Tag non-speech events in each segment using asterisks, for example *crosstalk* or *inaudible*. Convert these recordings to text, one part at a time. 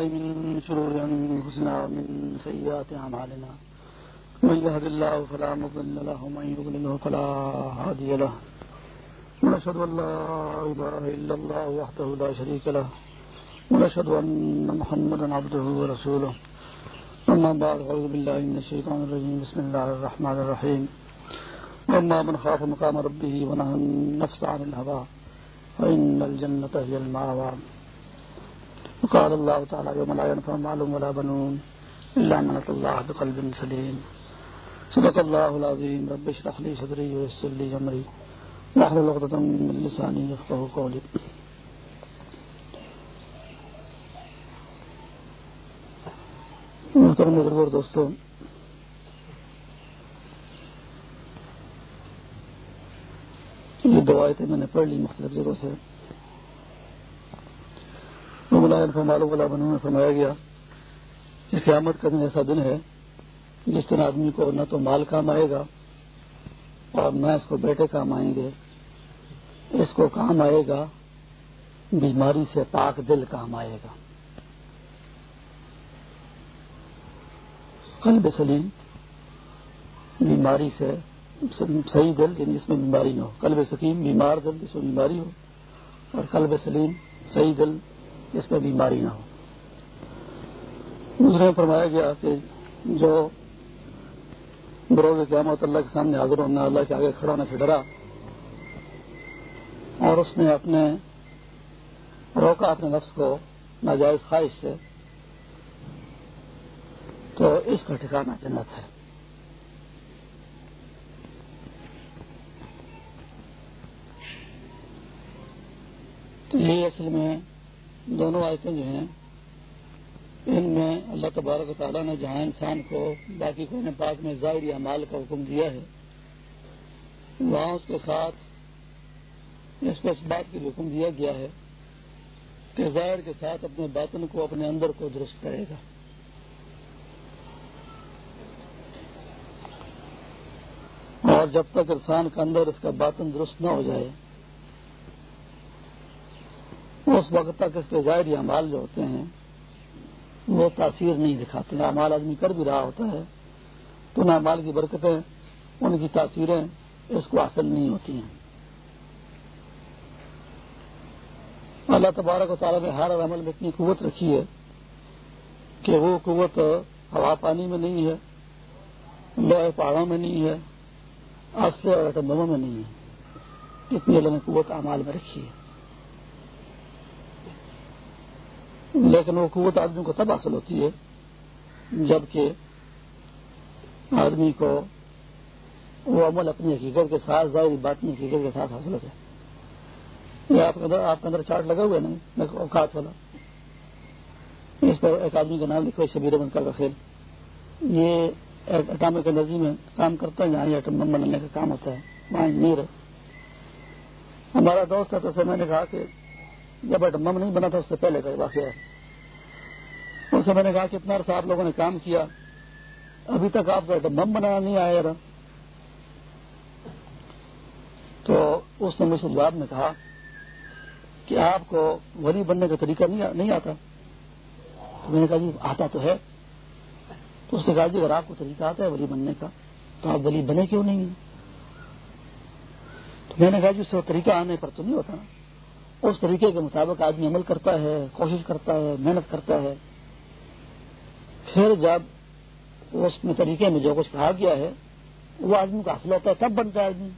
بالله من شرور أنفسنا ومن سيئات أعمالنا. من يهد الله فلا مضل له ومن يضلله فلا هادي له. ونشهد أن لا إله إلا الله وحده لا شريك له. ونشهد أن محمدا عبده ورسوله. أما بعد، أعوذ بالله من الشيطان الرجيم. بسم الله الرحمن الرحيم. وأما من خاف مقام ربه ونهى النفس عن الهوى، فإن الجنة هي المأوى. وقال الله تعالى يوم لا ينفع مال ولا بنون إلا من أتى الله بقلب سليم. صدق الله العظيم. رب اشرح لي صدري ويسر لي أمري. واحلل عقدة من لساني يفقهوا قولي. محترم ضرور دوستوں، یہ دعائیں میں نے پڑھ لی مختلف جگہوں سے۔ معلوم والا بنوں میں فرمایا گیا کہ قیامت کا دن ایسا دن ہے، جس دن آدمی کو نہ تو مال کام آئے گا اور نہ اس کو بیٹے کام آئیں گے، اس کو کام آئے گا، بیماری سے پاک دل کام آئے گا۔ قلب سلیم، بیماری سے صحیح دل یعنی جس میں بیماری نہ ہو۔ قلب سکیم، بیمار دل، جس میں بیماری ہو۔ اور قلب سلیم، صحیح دل جس میں بیماری نہ ہو۔ دوسرے فرمایا گیا کہ جو بروز قیامت اللہ کے سامنے حاضر ہونا اللہ کے آگے کھڑا ہونے سے ڈرا۔ اور اس نے اپنے روکا اپنے نفس کو ناجائز خواہش سے۔ تو اس کا ٹھکانا جنت ہے۔ تو یہ اصل میں دونوں آیتیں جو ہیں، ان میں اللہ تبارک و تعالیٰ نے جہاں انسان کو باقی قرآن پاک میں ظاہر یا مال کا حکم دیا ہے، وہاں اس کے ساتھ اس کو اس بات کی حکم دیا گیا ہے کہ ظاہر کے ساتھ اپنے باطن کو اپنے اندر کو درست کرے گا۔ اور جب تک انسان کا اندر اس کا باطن درست نہ ہو جائے اس وقت تک اس کے ظاہری امال جو ہوتے ہیں، وہ تاثیر نہیں دکھاتے امال آدمی کر بھی رہا ہوتا ہے، تو ان امال کی برکتیں، ان کی تاثیریں اس کو حاصل نہیں ہوتی ہیں۔ اللہ تبارک و تعالیٰ نے ہر عمل میں اتنی قوت رکھی ہے کہ وہ قوت ہوا پانی میں نہیں ہے، لوہے پہاڑوں میں نہیں ہے آستے اور ٹمبوں میں نہیں ہے۔ اتنی اللہ نے قوت امال میں رکھی ہے۔ لیکن وہ قوت آدمی کو تب حاصل ہوتی ہے جبکہ آدمی کو وہ عمل اپنی حقیقت کے ساتھ، ظاہری بات حقیقت کے ساتھ حاصل ہو جائے۔ یہ آپ کے آپ کے اندر چارٹ لگا ہوا ہے نا؟ اوقات والا۔ اس پر ایک آدمی کا نام لکھو، شبیر منکا کا کھیل یہ اٹامک انرجی میں کام کرتا ہے جہاں یہ ایٹم بم بنانے کا کام ہوتا ہے۔ وہاں انجینئر ہے۔ ہمارا دوست ہے، تو میں نے کہا کہ جب ایٹم نہیں بنا تھا، اس سے پہلے کا واقعہ ہے۔ اس سے میں نے کہا کہ اتنا عرصہ آپ لوگوں نے کام کیا، ابھی تک آپ کا ایٹم بنانا نہیں آیا رہا تو اس نے مجھ سے جواب میں کہا کہ آپ کو ولی بننے کا طریقہ نہیں آتا۔ تو میں نے کہا جی آتا تو ہے۔ تو اس نے کہا جی اگر آپ کو طریقہ آتا ہے ولی بننے کا، تو آپ ولی بنے کیوں نہیں؟ تو میں نے کہا جی اس سے طریقہ آنے پر تو نہیں ہوتا۔ اس طریقے کے مطابق آدمی عمل کرتا ہے، کوشش کرتا ہے، محنت کرتا ہے۔ پھر جب اس میں طریقے میں جو کچھ کہا گیا ہے، وہ آدمی کو حاصل ہوتا ہے، تب بنتا ہے آدمی۔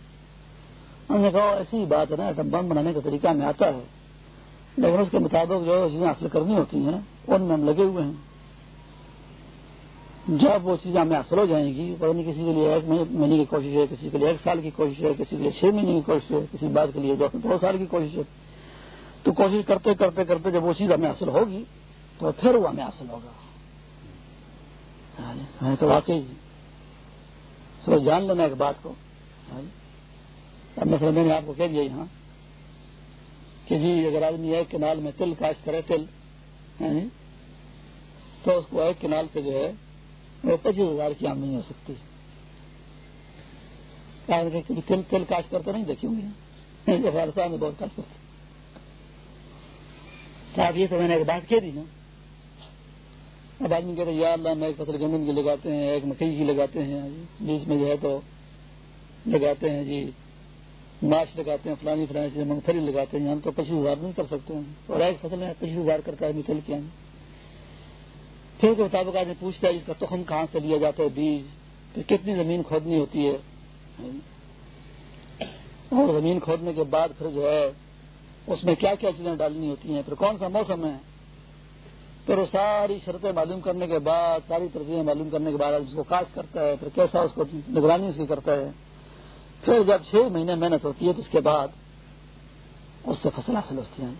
انہوں نے کہا، ایسی ہی بات ہے نا، ایٹم بم بنانے کا طریقہ ہمیں آتا ہے۔ لیکن اس کے مطابق جو چیزیں حاصل کرنی ہوتی ہیں، ان میں ہم لگے ہوئے ہیں۔ جب وہ چیزیں ہمیں حاصل ہو جائیں گی، پتہ نہیں کسی کے لیے ایک مہینے کی کوشش ہے، کسی کے لیے ایک سال کی کوشش ہے، کسی کے لیے چھ مہینے کی کوشش ہے، کسی بات کے لیے دو سال کی کوشش ہے۔ تو کوشش کرتے کرتے کرتے جب وہ چیز ہمیں حاصل ہوگی تو پھر وہ ہمیں حاصل ہوگا۔ ہاں جی، ہاں جی، تو واقعی جی۔ چلو جان لینا ایک بات کو۔ ہاں اب مثلا میں نے آپ کو کہہ دیا یہاں کہ جی اگر آدمی ایک کنال میں تل کاشت کرے، تل تو اس کو ایک کنال پہ جو ہے وہ پچیس ہزار کی آمدنی ہو سکتی تل تل کاشت کرتے نہیں دیکھی ہوں گی افغانستان میں بہت کاشت کرتے آپ یہ تو میں نے ایک بات کہہ دی نا۔ اب آدمی کہتے ہیں یا اللہ، میں ایک فصل گندم کی لگاتے ہیں، ایک مکئی کی لگاتے ہیں، بیچ میں جو ہے تو لگاتے ہیں جی ماچ لگاتے ہیں، فلانی فلانی چیزیں مونگ پھلی لگاتے ہیں، ہم تو پچیس ہزار نہیں کر سکتے ہیں۔ اور ایک فصل میں پچیس ہزار کرتا ہے مثل کیا پھر کے مطابق آدمی پوچھتا ہے جس کا تخم کہاں سے لیا جاتا ہے بیج؟ پھر کتنی زمین کھودنی ہوتی ہے۔ اور زمین کھودنے کے بعد پھر جو ہے اس میں کیا کیا چیزیں ڈالنی ہوتی ہیں؟ پھر کون سا موسم ہے؟ پھر وہ ساری شرطیں معلوم کرنے کے بعد، ساری ترجیحیں معلوم کرنے کے بعد، اس کو کاش کرتا ہے، پھر کیسا اس کو نگرانی اس کی کرتا ہے؟ پھر جب چھ مہینے محنت ہوتی ہے تو اس کے بعد اس سے فصل حاصل ہوتی ہیں۔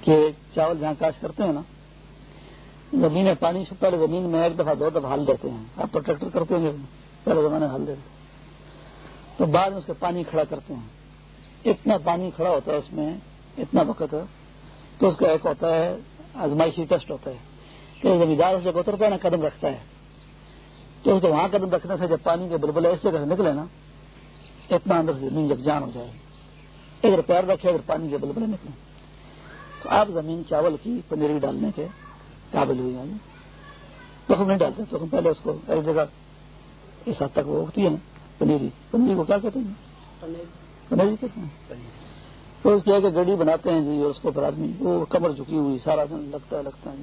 کہ چاول جہاں کاش کرتے ہیں نا، زمین پانی سے پہلے زمین میں ایک دفعہ دو دفعہ ہل دیتے ہیں۔ اب تو ٹریکٹر کرتے ہیں پہلے زمانے ہل دیتے۔ ہیں تو بعد میں اس کے پانی کھڑا کرتے ہیں۔ اتنا پانی کھڑا ہوتا ہے اس میں، اتنا وقت۔ تو اس کا ایک ہوتا ہے، آزمائشی ٹیسٹ ہوتا ہے۔ کہ زمیندار اس جگہ اترتا ہے نا قدم رکھتا ہے۔ تو اس کو وہاں قدم رکھنے سے جب پانی کے بلبلے اس جگہ سے نکلے نا، اتنا اندر سے زمین جان ہو جائے۔ اگر پیر رکھے، اگر پانی کے بلبلے نکلے تو آپ زمین چاول کی پنیری ڈالنے کے قابل ہوئی ہیں۔ تو ہم نہیں ڈالتے، تو ہم پہلے اس کو ایک جگہ، اس حد تک وہ اگتی ہے پنیری. پنیری کو کیا کہتے ہیں؟ پنیری کہتے ہیں؟ تو اس کی گڈی بناتے ہیں جی اس کو پھر آدمی، وہ کمر جھکی ہوئی، سارا دن لگتا ہے لگتا ہے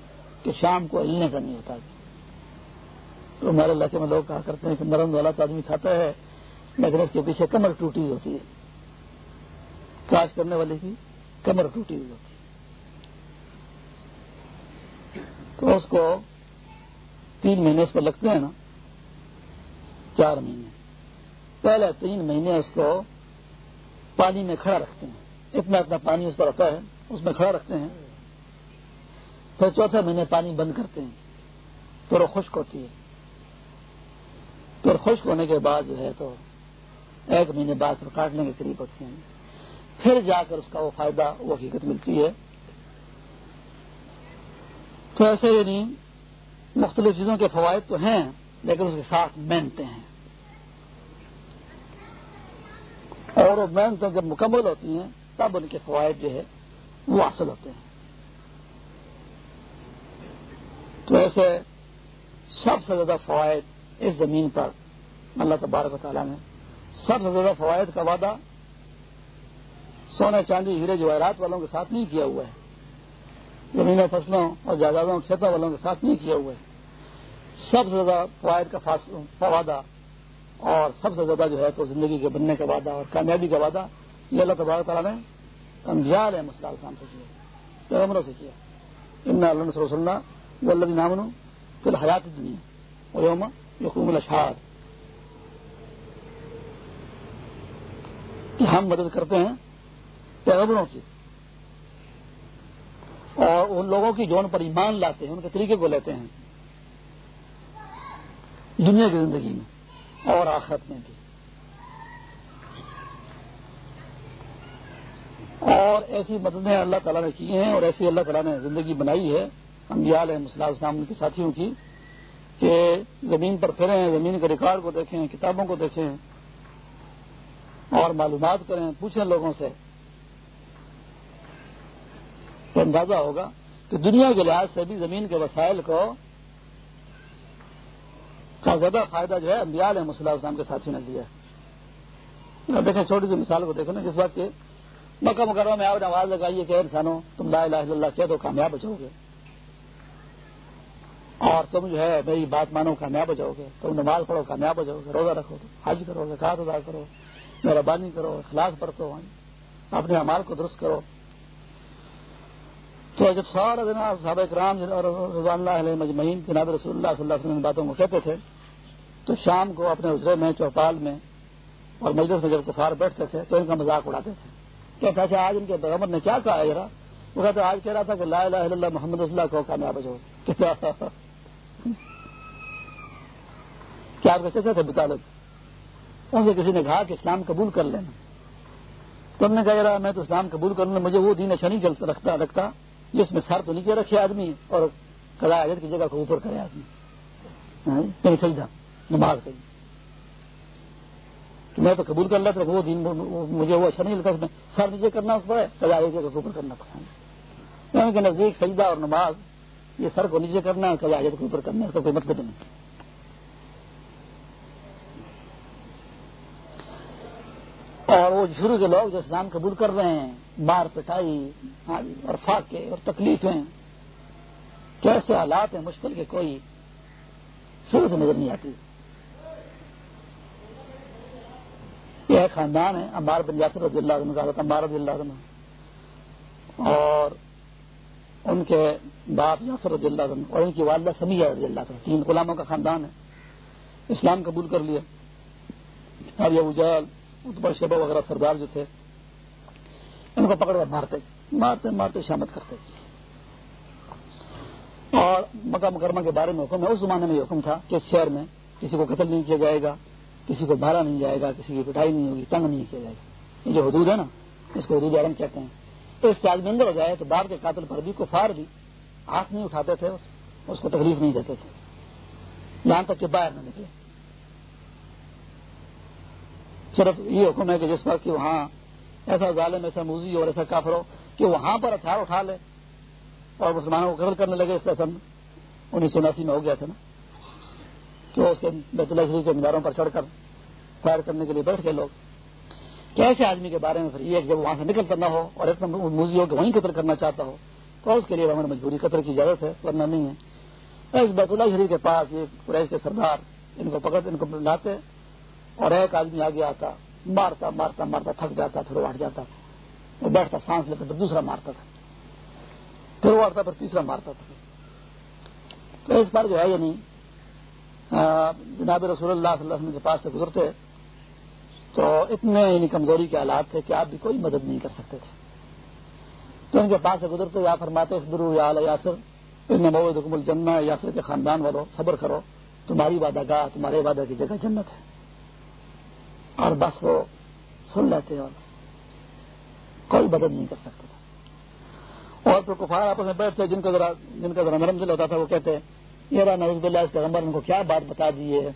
کہ شام کو ہلنے کا نہیں ہوتا۔ تو ہمارے علاقے میں لوگ کہا کرتے ہیں کہ نرم والا تو آدمی کھاتا ہے، لیکن اس کے پیچھے کمر ٹوٹی ہوتی ہے۔ کاش کرنے والے کی کمر ٹوٹی ہوئی ہوتی۔ ہے تو اس کو تین مہینے اس پر لگتے ہیں نا، چار مہینے۔ پہلے تین مہینے اس کو پانی میں کھڑا رکھتے ہیں۔ اتنا اتنا پانی اس پر آتا ہے، اس میں کھڑا رکھتے ہیں۔ پھر چوتھے مہینے پانی بند کرتے ہیں۔ پھر وہ خشک ہوتی ہے۔ پھر خشک ہونے کے بعد جو ہے تو ایک مہینے بعد پھر کاٹنے کے قریب ہوتی ہیں۔ پھر جا کر اس کا وہ فائدہ، وہ حقیقت ملتی ہے۔ تو ایسے یعنی مختلف چیزوں کے فوائد تو ہیں، لیکن اس کے ساتھ محنتیں ہیں۔ اور وہ محنتیں جب مکمل ہوتی ہیں، تب ان کے فوائد جو ہے وہ حاصل ہوتے ہیں۔ تو ایسے سب سے زیادہ فوائد اس زمین پر، اللہ تبارک و تعالیٰ نے سب سے زیادہ فوائد کا وعدہ سونے چاندی ہیرے جواہرات والوں کے ساتھ نہیں کیا ہوا ہے۔ زمینوں فصلوں اور جائیدادوں کھیتوں والوں کے ساتھ نہیں کیا ہوا ہے۔ سب سے زیادہ فوائد کا وعدہ اور سب سے زیادہ جو ہے تو زندگی کے بننے کا وعدہ اور کامیابی کا وعدہ یہ اللہ تبارک تعالیٰ نے کمزیال ہے مسلال خان سے کیا، پیغمبروں سے کیا۔ ان اللہ سننا وہ اللہ نامن پھر حیات دنیا وہ یوم یقوم الشہاد کہ ہم مدد کرتے ہیں پیغمبروں کی اور ان لوگوں کی جو ان پر ایمان لاتے ہیں، ان کے طریقے کو لیتے ہیں۔ دنیا کی زندگی میں۔ اور آخرت میں بھی۔ اور ایسی مددیں اللہ تعالیٰ نے کی ہیں اور ایسی اللہ تعالیٰ نے زندگی بنائی ہے۔ امبیال ہے مسلح اسلام کے ساتھیوں کی کہ زمین پر پھریں، زمین کے ریکارڈ کو دیکھیں، کتابوں کو دیکھیں اور معلومات کریں، پوچھیں لوگوں سے۔ تو اندازہ ہوگا کہ دنیا کے لحاظ سے بھی زمین کے وسائل کو کا زیادہ فائدہ جو ہے امبیال ہے مسلح اسلام کے ساتھیوں نے لیا دیکھیں چھوٹی سی مثال کو دیکھیں نا، جس وقت مکہ مکرمہ میں آپ نے آواز لگائیے کہ انسانوں، تم لا الہ الا اللہ کیا تو کامیاب ہو جاؤ گے۔ اور تم جو ہے میری بات مانو، کامیاب ہو جاؤ گے۔ تم نماز پڑھو، کامیاب ہو جاؤ گے۔ روزہ رکھو تو حج کرو زکات ادا کرو، مہربانی کرو اخلاق برتو۔ اپنے امال کو درست کرو۔ تو جب سارا دن آپ صحابہ کرام اور رضوان اللہ علیہ مجمعین، جناب رسول اللہ صلی اللہ علیہ وسلم باتوں کو کہتے تھے، تو شام کو اپنے حجرے میں، چوپال میں اور مجلس میں جب کفار بیٹھتے تھے تو ان کا مذاق اڑاتے تھے۔ کہتا اچھا آج ان کے پیغمبر نے کیا کہا ذرا؟ وہ کہتے آج کہہ رہا تھا کہ لا الہ الا اللہ محمد رسول اللہ کو کامیاب ہو *laughs* کیا آپ کے چچا تھے بطالب؟ ان سے کسی نے کہا کہ اسلام قبول کر لینا۔ تم نے کہا میں تو اسلام قبول کروں مجھے وہ دین اچھا نہیں چلتا، رکھتا رکھتا۔ جس میں سر تو نیچے رکھے آدمی اور کڑا حجت کی جگہ کو اوپر کرے آدمی۔ ہاں؟ یعنی سجدہ، نماز کری کہ میں تو قبول کر لیتا وہ دن مجھے وہ اچھا نہیں لگتا میں۔ سر نیچے کرنا پڑے سجا کو اوپر کرنا۔ یعنی پڑے کے نزدیک سجدہ اور نماز، یہ سر کو نیچے کرنا ہے سجا کے اوپر کرنا، اس کا کوئی مطلب نہیں۔ اور وہ شروع کے لوگ جو اسلام قبول کر رہے ہیں، مار، پٹائی ہاں جی، اور فاقے اور تکلیفیں کیسے حالات ہیں، مشکل کے کوئی شروع سے نظر نہیں آتی۔ یہ خاندان ہے امبار بن یاسر رضی اللہ عنہ، حضرت امبار رضی اللہ عنہ۔ اور ان کے باپ یاسر رضی اللہ عنہ اور ان کی والدہ سمیہ رضی اللہ عنہ، تین غلاموں کا خاندان ہے۔ اسلام قبول کر لیا۔ اور یہ اجال اتبر شبہ وغیرہ سردار جو تھے، ان کو پکڑ کر مارتے مارتے مارتے، شامت کرتے۔ اور مکہ مکرمہ کے بارے میں حکم ہے، اس زمانے میں یہ حکم تھا کہ اس شہر میں کسی کو قتل نہیں کیا جائے گا، کسی کو بھارا نہیں جائے گا، کسی کی پٹائی نہیں ہوگی، تنگ نہیں کیا جائے گا۔ یہ جو حدود ہے نا، اس کو حدود عالم کہتے ہیں۔ تو اس کے آدمی اندر ہو جائے تو باپ کے قاتل پر بھی، کفار بھی ہاتھ نہیں اٹھاتے تھے، اس کو تکلیف نہیں دیتے تھے۔ یہاں تک کہ باہر نہ نکلے۔ صرف یہ حکم ہے کہ جس وقت کہ وہاں ایسا ظالم، ایسا موزی اور ایسا کافر ہو کہ وہاں پر ہتھیار اٹھا لے اور مسلمانوں کو قتل کرنے لگے، اس کا سن انیس سو اناسی میں ہو گیا تھا نا۔ تو اس کے بیت اللہ شریف کے میناروں پر چڑھ کر فائر کرنے کے لیے بیٹھ گئے لوگ۔ کیسے آدمی کے بارے میں پھر یہ جب وہاں سے نکلتا نہ ہو اور اتنا موزی ہو کہ وہیں قتل کرنا چاہتا ہو، تو اس کے لیے ہمیں مجبوری قتل کی اجازت ہے، ورنہ نہیں ہے۔ اس بیت اللہ شریف کے پاس یہ قریش کے سردار ان کو پکڑ ان کو لاتے اور ایک آدمی آگے آتا، مارتا مارتا مارتا، تھک جاتا، پھر وہ ہٹ جاتا۔ وہ بیٹھتا، سانس لیتا، پھر دوسرا مارتا تھا۔ پھر وہ ہٹتا پھر تیسرا مارتا تھا۔ تو اس بار جو ہے یعنی جناب رسول اللہ صلی اللہ علیہ وسلم کے پاس سے گزرتے، تو اتنے یعنی کمزوری کے حالات تھے کہ آپ بھی کوئی مدد نہیں کر سکتے تھے۔ تو ان کے پاس سے گزرتے، یا فرماتے اس برو یا یاسر محبت حکم الجنہ، یاسر کے خاندان والوں صبر کرو، تمہاری وعدہ گاہ، تمہارے وعدہ کی جگہ جنت ہے۔ اور بس وہ سن لیتے اور کوئی مدد نہیں کر سکتے تھے۔ اور پھر کفار آپس میں بیٹھتے، جن کا ذرا جن کا ذرا نرم دل ہوتا تھا، وہ کہتے، یہ رہا نوز بلّہ اس پیغمبر ان کو کیا بات بتا دی ہے؟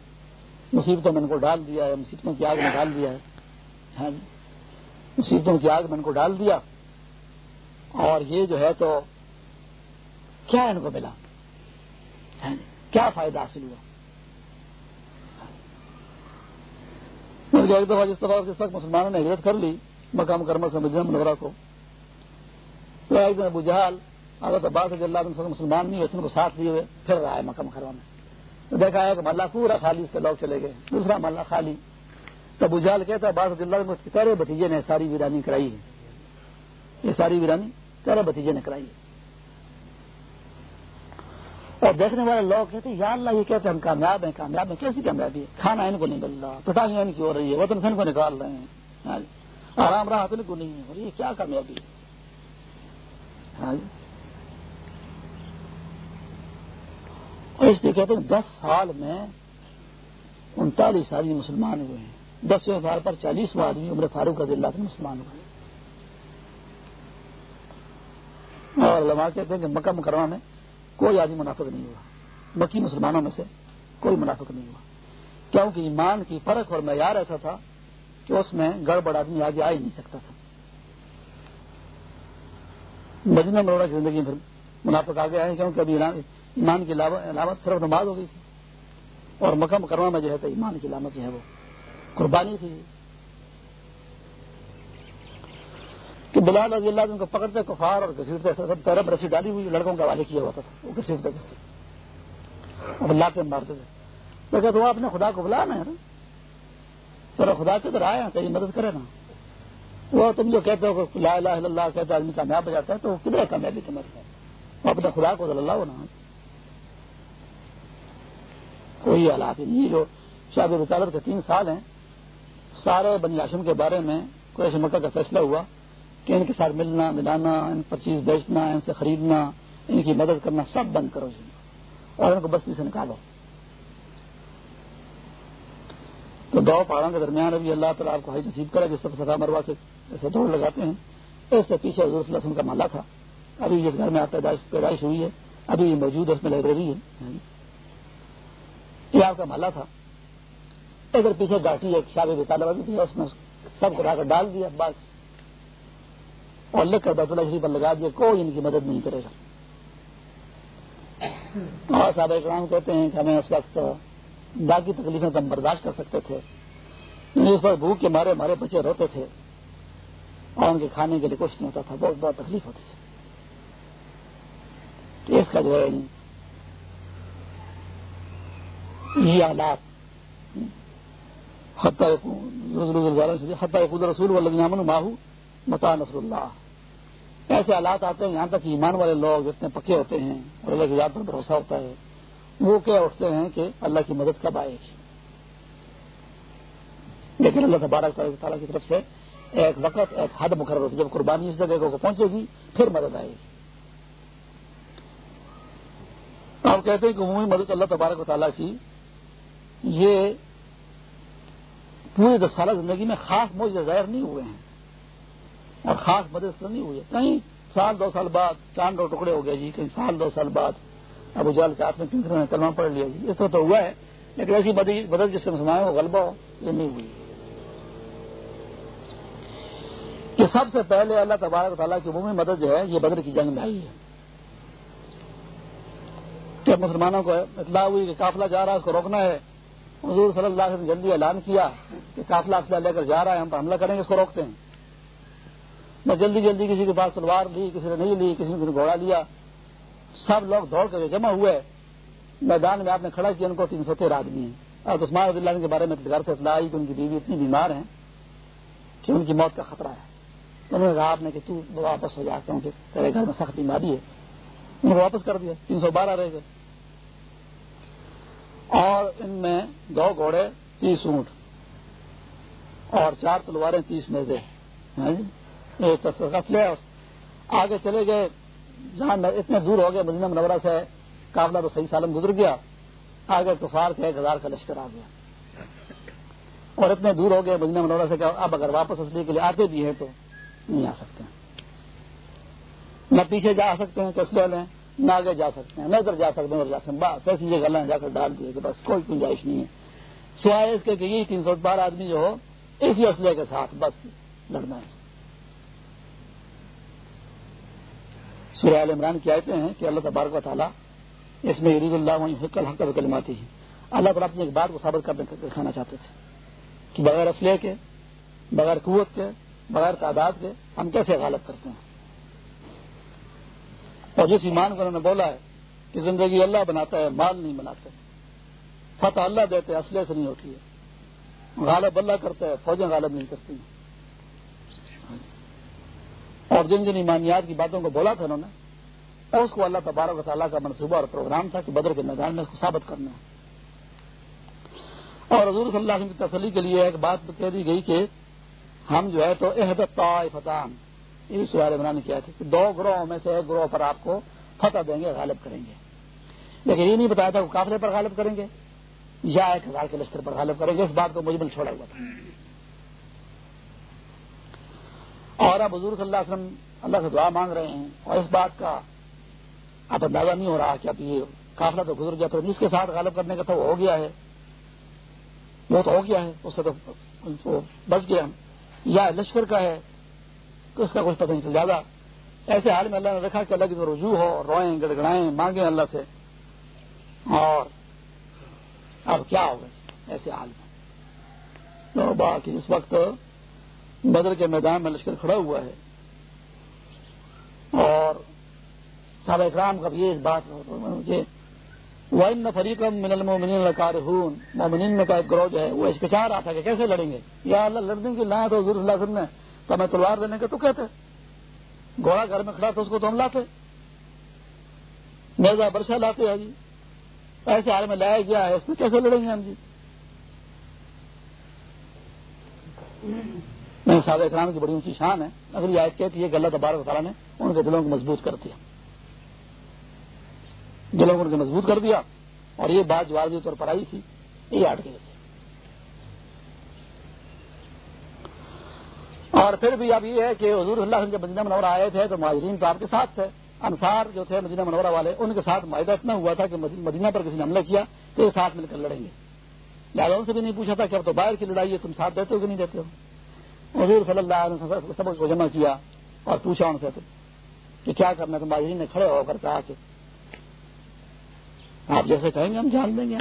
مصیبتوں میں ان کو ڈال دیا ہے، مصیبتوں کی آگ میں ڈال دیا ہے۔ ہاں جی، مصیبتوں کی آگ میں ان کو ڈال دیا۔ اور یہ جو ہے تو کیا ان کو ملا؟ ہاں جی، کیا فائدہ حاصل ہوا؟ ایک دفعہ جس طرح جس وقت مسلمانوں نے ہجرت کر لی، مقام کرم سے مدینہ منورہ کو۔ تو ایک دن ابو جہال حضرت عباس رضی اللہ عنہ مسلمان نہیں ہوئے ان کو ساتھ لیے ہوئے، پھر رہا ہے مکہ کروا میں۔ تو دیکھا ہے کہ محلہ پورا خالی اس کے لوگ چلے گئے۔ دوسرا محلہ خالی۔ تو ابو جہال کہتا ہے، عباس رضی اللہ عنہ، تیرے بھتیجے نے ساری ویرانی کرائی ہے۔ یہ ساری ویرانی تیرے بھتیجے نے کرائی ہے۔ اور دیکھنے والے لوگ کہتے ہیں، یا اللہ، یہ کہتے ہیں، ہم کامیاب ہیں کامیاب ہیں، کیسی کامیابی ہے؟ کھانا ان کو نہیں مل رہا پٹائیاں ان کی ہو رہی ہے وطن سے ان کو نکال رہے ہیں۔ ہاں جی۔ آرام راحت ان کو نہیں ہے، اور یہ کیا کامیابی ہے؟ ہاں جی۔ اور اس لیے کہتے ہیں، دس سال میں انتالیس آدمی مسلمان ہوئے ہیں۔ دسویں بار پر چالیسواں آدمی عمر فاروق رضی اللہ سے مسلمان ہوئے ہیں۔ اور علماء کہتے ہیں کہ مکہ مکرمہ میں کوئی آدمی منافق نہیں ہوا۔ مکی مسلمانوں میں سے کوئی منافق نہیں ہوا۔ کیونکہ ایمان کی فرق اور معیار ایسا تھا کہ اس میں گڑبڑ آدمی آگے آ ہی نہیں سکتا تھا۔ مدینہ مروڑا کی زندگی میں پھر منافق آگے آئے کیونکہ ابھی ایمان کی علامت صرف نماز ہو گئی تھی۔ اور مکہ مکرمہ میں جو ہے تو ایمان کی علامت جو ہے وہ قربانی تھی۔ کہ بلال رضی اللہ ان کو پکڑتے کفار اور گھسیٹتے سب طرف رسی ڈالی ہوئی، لڑکوں کا حوالے کیا ہوتا تھا، وہ گھسیٹتے گھستے اب اللہ کے مارتے تھے۔ میں تو وہ اپنے خدا کو بلا نا ذرا خدا کے ادھر آئے تیری مدد کرے نا۔ وہ تم جو کہتے ہو کہ لا الہ الا اللہ کہتے آدمی کامیاب ہو جاتا ہے، تو وہ کدھر کامیابی تمہارے وہ اپنے خدا کو ضلع اللہ ہونا کوئی حالات نہیں جو شاب رسالت کے تین سال ہیں۔ سارے بنی ہاشم کے بارے میں کوئی مکہ کا فیصلہ ہوا۔ کہ ان کے ساتھ ملنا، ملانا، ان پر چیز بیچنا، ان سے خریدنا، ان کی مدد کرنا سب بند کرو جی۔ اور ان کو بستی سے نکالو۔ تو دو پہاڑوں کے درمیان ابھی اللہ تعالیٰ آپ کو حج نصیب کرے، جس طرح سفا مروا کے جیسے دوڑ لگاتے ہیں۔ اس سے پیچھے حضور صلی اللہ علیہ وسلم کا مالا تھا۔ ابھی جس گھر میں آپ پیدائش پیدائش ہوئی ہے، ابھی موجود ہے، اس میں لائبریری ہے۔ یہ آپ کا مالا تھا۔ ادھر پیچھے گاٹی ایک شاب طالبہ بھی تھی اس میں سب کو کر ڈال دیا، بس۔ اور لکھ کر بیت اللہ شریف پر لگا دیا کوئی ان کی مدد نہیں کرے گا۔ اور صاحب اکرام کہتے ہیں کہ ہمیں اس وقت باقی تکلیفیں تو ہم برداشت کر سکتے تھے۔ یعنی اس پر بھوک کے مارے ہمارے بچے روتے تھے۔ اور ان کے کھانے کے لیے کچھ نہیں ہوتا تھا، بہت بہت تکلیف ہوتی تھی۔ اس کا جو ہے یعنی یہ آلات رسول ماہو متا نصر اللہ۔ ایسے حالات آتے ہیں یہاں تک ایمان والے لوگ اتنے پکے ہوتے ہیں اور اللہ کی ذات پر بھروسہ ہوتا ہے، وہ کیا اٹھتے ہیں کہ اللہ کی مدد کب آئے گی؟ لیکن اللہ تبارک تعالیٰ کی طرف سے ایک وقت، ایک حد مقرر ہوتی ہے۔ جب قربانی اس جگہ کو پہنچے گی، پھر مدد آئے گی۔ آپ کہتے ہیں کہ عمومی مدد اللہ تبارک و تعالیٰ کی، یہ پوری دس سالہ زندگی میں خاص موجود ظاہر نہیں ہوئے ہیں۔ اور خاص مدد نہیں ہوئی ہے کہیں سال دو سال بعد چاند دو ٹکڑے ہو گئے جی کہیں سال دو سال بعد ابو جال کے ہاتھ میں کنکر کلمہ پڑھ لیا جی۔ اس طرح تو ہوا ہے، لیکن ایسی مدد جس سے مسلمان وہ غلبہ ہو، یہ نہیں ہوئی۔ کہ سب سے پہلے اللہ تبارک تعالیٰ کی عمومی مدد جو ہے، یہ بدر کی جنگ میں آئی ہے۔ کہ مسلمانوں کو اطلاع ہوئی کہ قافلہ جا رہا ہے، اس کو روکنا ہے، حضور صلی اللہ علیہ وسلم جلدی اعلان کیا کہ قافلہ اسلحہ لے کر جا رہا ہے، ہم پر حملہ کریں گے، اس کو روکتے ہیں۔ میں جلدی جلدی کسی کے پاس تلوار لی کسی نے نہیں لی، کسی نے گھوڑا لیا۔ سب لوگ دوڑ کر جمع ہوئے۔ میدان میں آپ نے کھڑا کیا، ان کو تین سو تیرہ آدمی ہیں۔ اور عثمان رضی اللہ کے بارے میں گھر سے اطلاع آئی کہ ان کی بیوی اتنی بیمار ہیں کہ ان کی موت کا خطرہ ہے۔ انہوں نے کہا آپ نے کہ تو واپس ہو جا، کیونکہ تیرے گھر میں سخت بیماری ہے۔ انہوں نے واپس کر دیا، تین سو بارہ رہ گئے۔ اور ان میں دو گھوڑے، تیس اونٹ اور چار تلواریں، تیس نیزے آگے چلے گئے۔ جہاں اتنے دور ہو گئے، مدینہ منورہ سے قابلہ تو صحیح سالم گزر گیا۔ آگے کفار کے ایک ہزار کا لشکر آ گیا۔ اور اتنے دور ہو گئے مدینہ منورہ سے کہ اب اگر واپس اصلی کے لیے آتے بھی ہیں تو نہیں آ سکتے نہ پیچھے جا سکتے ہیں کسلے لیں نہ آگے جا سکتے ہیں، نہ ادھر جا سکتے ہیں اور جا سکتے ہیں۔ بس ایسی جگہ جا کر ڈال دیے کہ بس کوئی گنجائش نہیں ہے۔ سوائے اس کے کہ یہی تین سو بارہ آدمی جو ہو، اسی اسلحے کے ساتھ بس لڑنا ہے۔ سورہ عال عمران کی آیتیں ہیں کہ اللہ تبارک و تعالیٰ اس میں عرید اللہ حق الحق کلماتی ہے اللہ تعالیٰ اپنی ایک بات کو ثابت کرنے دکھانا چاہتے تھے کہ بغیر اسلحے کے، بغیر قوت کے، بغیر تعداد کے ہم کیسے غالب کرتے ہیں؟ اور جس ایمان کو انہوں نے بولا ہے کہ زندگی اللہ بناتا ہے، مال نہیں بناتے فتح اللہ دیتے، اسلحے سے نہیں ہوتی ہے۔ غالب اللہ کرتا ہے، فوجیں غالب نہیں کرتی ہیں۔ اور جن جن ایمانیات کی باتوں کو بولا تھا انہوں نے، اس کو اللہ تبارک و تعالیٰ کا منصوبہ اور پروگرام تھا کہ بدر کے میدان میں اس کو ثابت کرنا ہے۔ اور حضور صلی اللہ علیہ وسلم کی تسلی کے لیے ایک بات کہہ دی گئی کہ ہم جو ہے تو احدت فتح یہ سوال عمران کیا تھا کہ دو گروہوں میں سے ایک گروہ پر آپ کو فتح دیں گے، غالب کریں گے۔ لیکن یہ نہیں بتایا تھا کہ قافلے پر غالب کریں گے یا ایک ہزار کے لشکر پر غالب کریں گے، اس بات کو مجمل چھوڑا ہوا تھا۔ اور اب حضور صلی اللہ علیہ وسلم اللہ سے دعا مانگ رہے ہیں اور اس بات کا اب اندازہ نہیں ہو رہا کہ اب یہ قافلہ تو گزر گیا پھر اس کے ساتھ غالب کرنے کا تو ہو گیا ہے۔ وہ تو ہو گیا ہے، اس سے تو بچ گیا۔ یا لشکر کا ہے کہ اس کا کچھ پتہ نہیں چل زیادہ ایسے حال میں اللہ نے رکھا کہ اللہ کی تو رجوع ہو روئیں، گڑگڑائیں، مانگیں اللہ سے۔ اور اب کیا ہوگا ایسے حال میں؟ تو باقی اس وقت بدر کے میدان میں لشکر کھڑا ہوا ہے۔ اور صاحب اکرام کا بھی یہ بات وائن فریقم من المومنین کارہون مومنین میں کا ایک گروہ جو ہے وہ اسکچا رہا تھا کہ کیسے لڑیں گے؟ یا اللہ، لڑنے کی لایا تو حضور صلی اللہ علیہ وسلم نے تو ہمیں تلوار دینے کے تو کہتے گھوڑا گھر میں کھڑا تھا، اس کو تو ہم لاتے۔ نیزا برشا لاتے ہیں جی۔ ایسے حال میں لایا گیا ہے، اس میں کیسے لڑیں گے ہم جی؟ میں صاحب اکرام کی بڑی اونچی شان ہے۔ اگر یہ آیت کہتی ہے کہ اللہ تبارک تعالیٰ نے ان کے دلوں کو مضبوط کر دیا۔ دلوں کو ان کو مضبوط کر دیا۔ اور یہ بات جو عارضی طور پر آئی تھی، یہ آٹ گئی تھی۔ اور پھر بھی اب یہ ہے کہ حضور اللہ جب مدینہ منورہ آئے تھے تو مہاجرین تو آپ کے ساتھ تھے۔ انصار جو تھے مدینہ منورہ والے، ان کے ساتھ معاہدہ اتنا ہوا تھا کہ مدینہ پر کسی نے حملہ کیا تو یہ ساتھ مل کر لڑیں گے۔ لہٰذا سے بھی نہیں پوچھا تھا کہ اب تو باہر کی لڑائی ہے، تم ساتھ دیتے ہو کہ نہیں دیتے ہو؟ حضور صلی اللہ علیہ وسلم سب کو جمع کیا اور پوچھا ان سے کہ کیا کرنا تم نے کھڑے ہو کر کہا کہ آپ جیسے کہیں گے، ہم جان دیں گے۔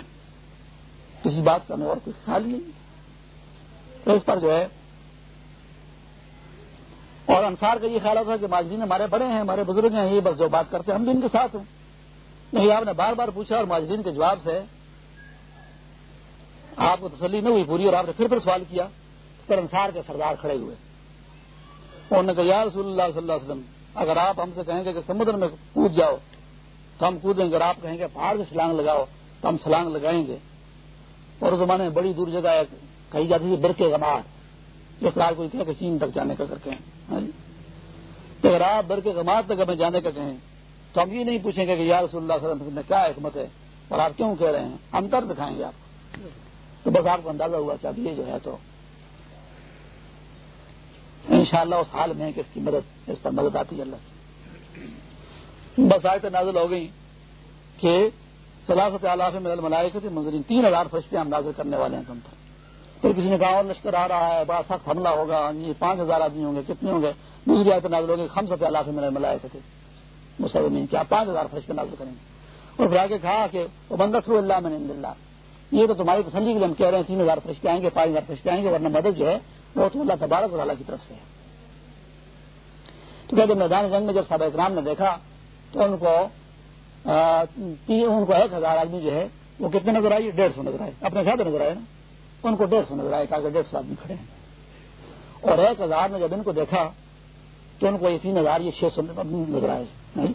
کسی بات کا ہمیں اور کچھ خیال نہیں۔ تو اس پر جو ہے، اور انصار کا یہ خیال ہوتا ہے کہ ماجرین ہمارے بڑے ہیں، ہمارے بزرگ ہیں، یہ بس جو بات کرتے ہیں، ہم بھی ان کے ساتھ ہیں۔ نہیں، آپ نے بار بار پوچھا اور ماجرین کے جواب سے آپ کو تسلی نہیں ہوئی پوری، اور آپ نے پھر پھر سوال کیا۔ پھر انصار کے سردار کھڑے ہوئے انہوں نے کہا، یا رسول اللہ صلی اللہ علیہ وسلم، اگر آپ ہم سے کہیں گے کہ سمندر میں کود جاؤ، تو ہم کودیں گے۔ اگر آپ کہیں گے پہاڑ سے چھلانگ لگاؤ، تو ہم چھلانگ لگائیں گے۔ اور اس زمانے میں بڑی دور جگہ کہی جاتی تھی برقے گماٹ جس طرح کوئی کہ چین تک جانے کا کر کے ہاں جی؟ تو اگر آپ برقے گماٹ تک ہمیں جانے کا کہیں، تو ہم یہ نہیں پوچھیں گے کہ یا رسول اللہ صلی اللہ علیہ وسلم میں کیا حکمت ہے؟ اور آپ کیوں کہہ رہے ہیں؟ ہم تر دکھائیں گے آپ تو بس آپ کو اندازہ ہوا کہ اب یہ جو ہے تو انشاءاللہ اس حال میں کہ اس کی مدد اس پر مدد آتی ہے اللہ بس آئے نازل ہو گئی کہ سلاست علاف میں ملائے تھے منظرین، تین ہزار فرشتے ہم نازل کرنے والے ہیں تم پر۔ پھر کسی نے کہا اور لشکر آ رہا ہے، بڑا سخت حملہ ہوگا یہ پانچ ہزار آدمی ہوں گے، کتنے ہوں گے؟ دوسری آیت نازل ہوگی ہم سب علاف میں ملائے تھے مسلم کیا پانچ ہزار فرشتے نازل کریں گے؟ اور پھر آگے کہا کہ وہ بندس اللہ میں اللہ یہ تو تمہاری تسلی کے لیے ہم کہہ رہے ہیں، تین ہزار فرشتے آئیں گے، پانچ ہزار فرشتے آئیں گے، ورنہ مدد جو ہے وہ تو اللہ تبارک و تعالیٰ کی طرف سے ہے۔ تو کہتے میدان جنگ میں جب صحابہ اکرام نے دیکھا تو ان کو ان کو ایک ہزار آدمی جو ہے، وہ کتنے نظر آئی ڈیڑھ سو نظر آئے۔ اپنے زیادہ نظر آئے نا۔ ان کو ڈیڑھ سو نظر آئے کہ ڈیڑھ سو آدمی کھڑے ہیں۔ اور ایک ہزار نے جب ان کو دیکھا تو ان کو یہ تین ہزار، یہ چھ سو نظر آئے۔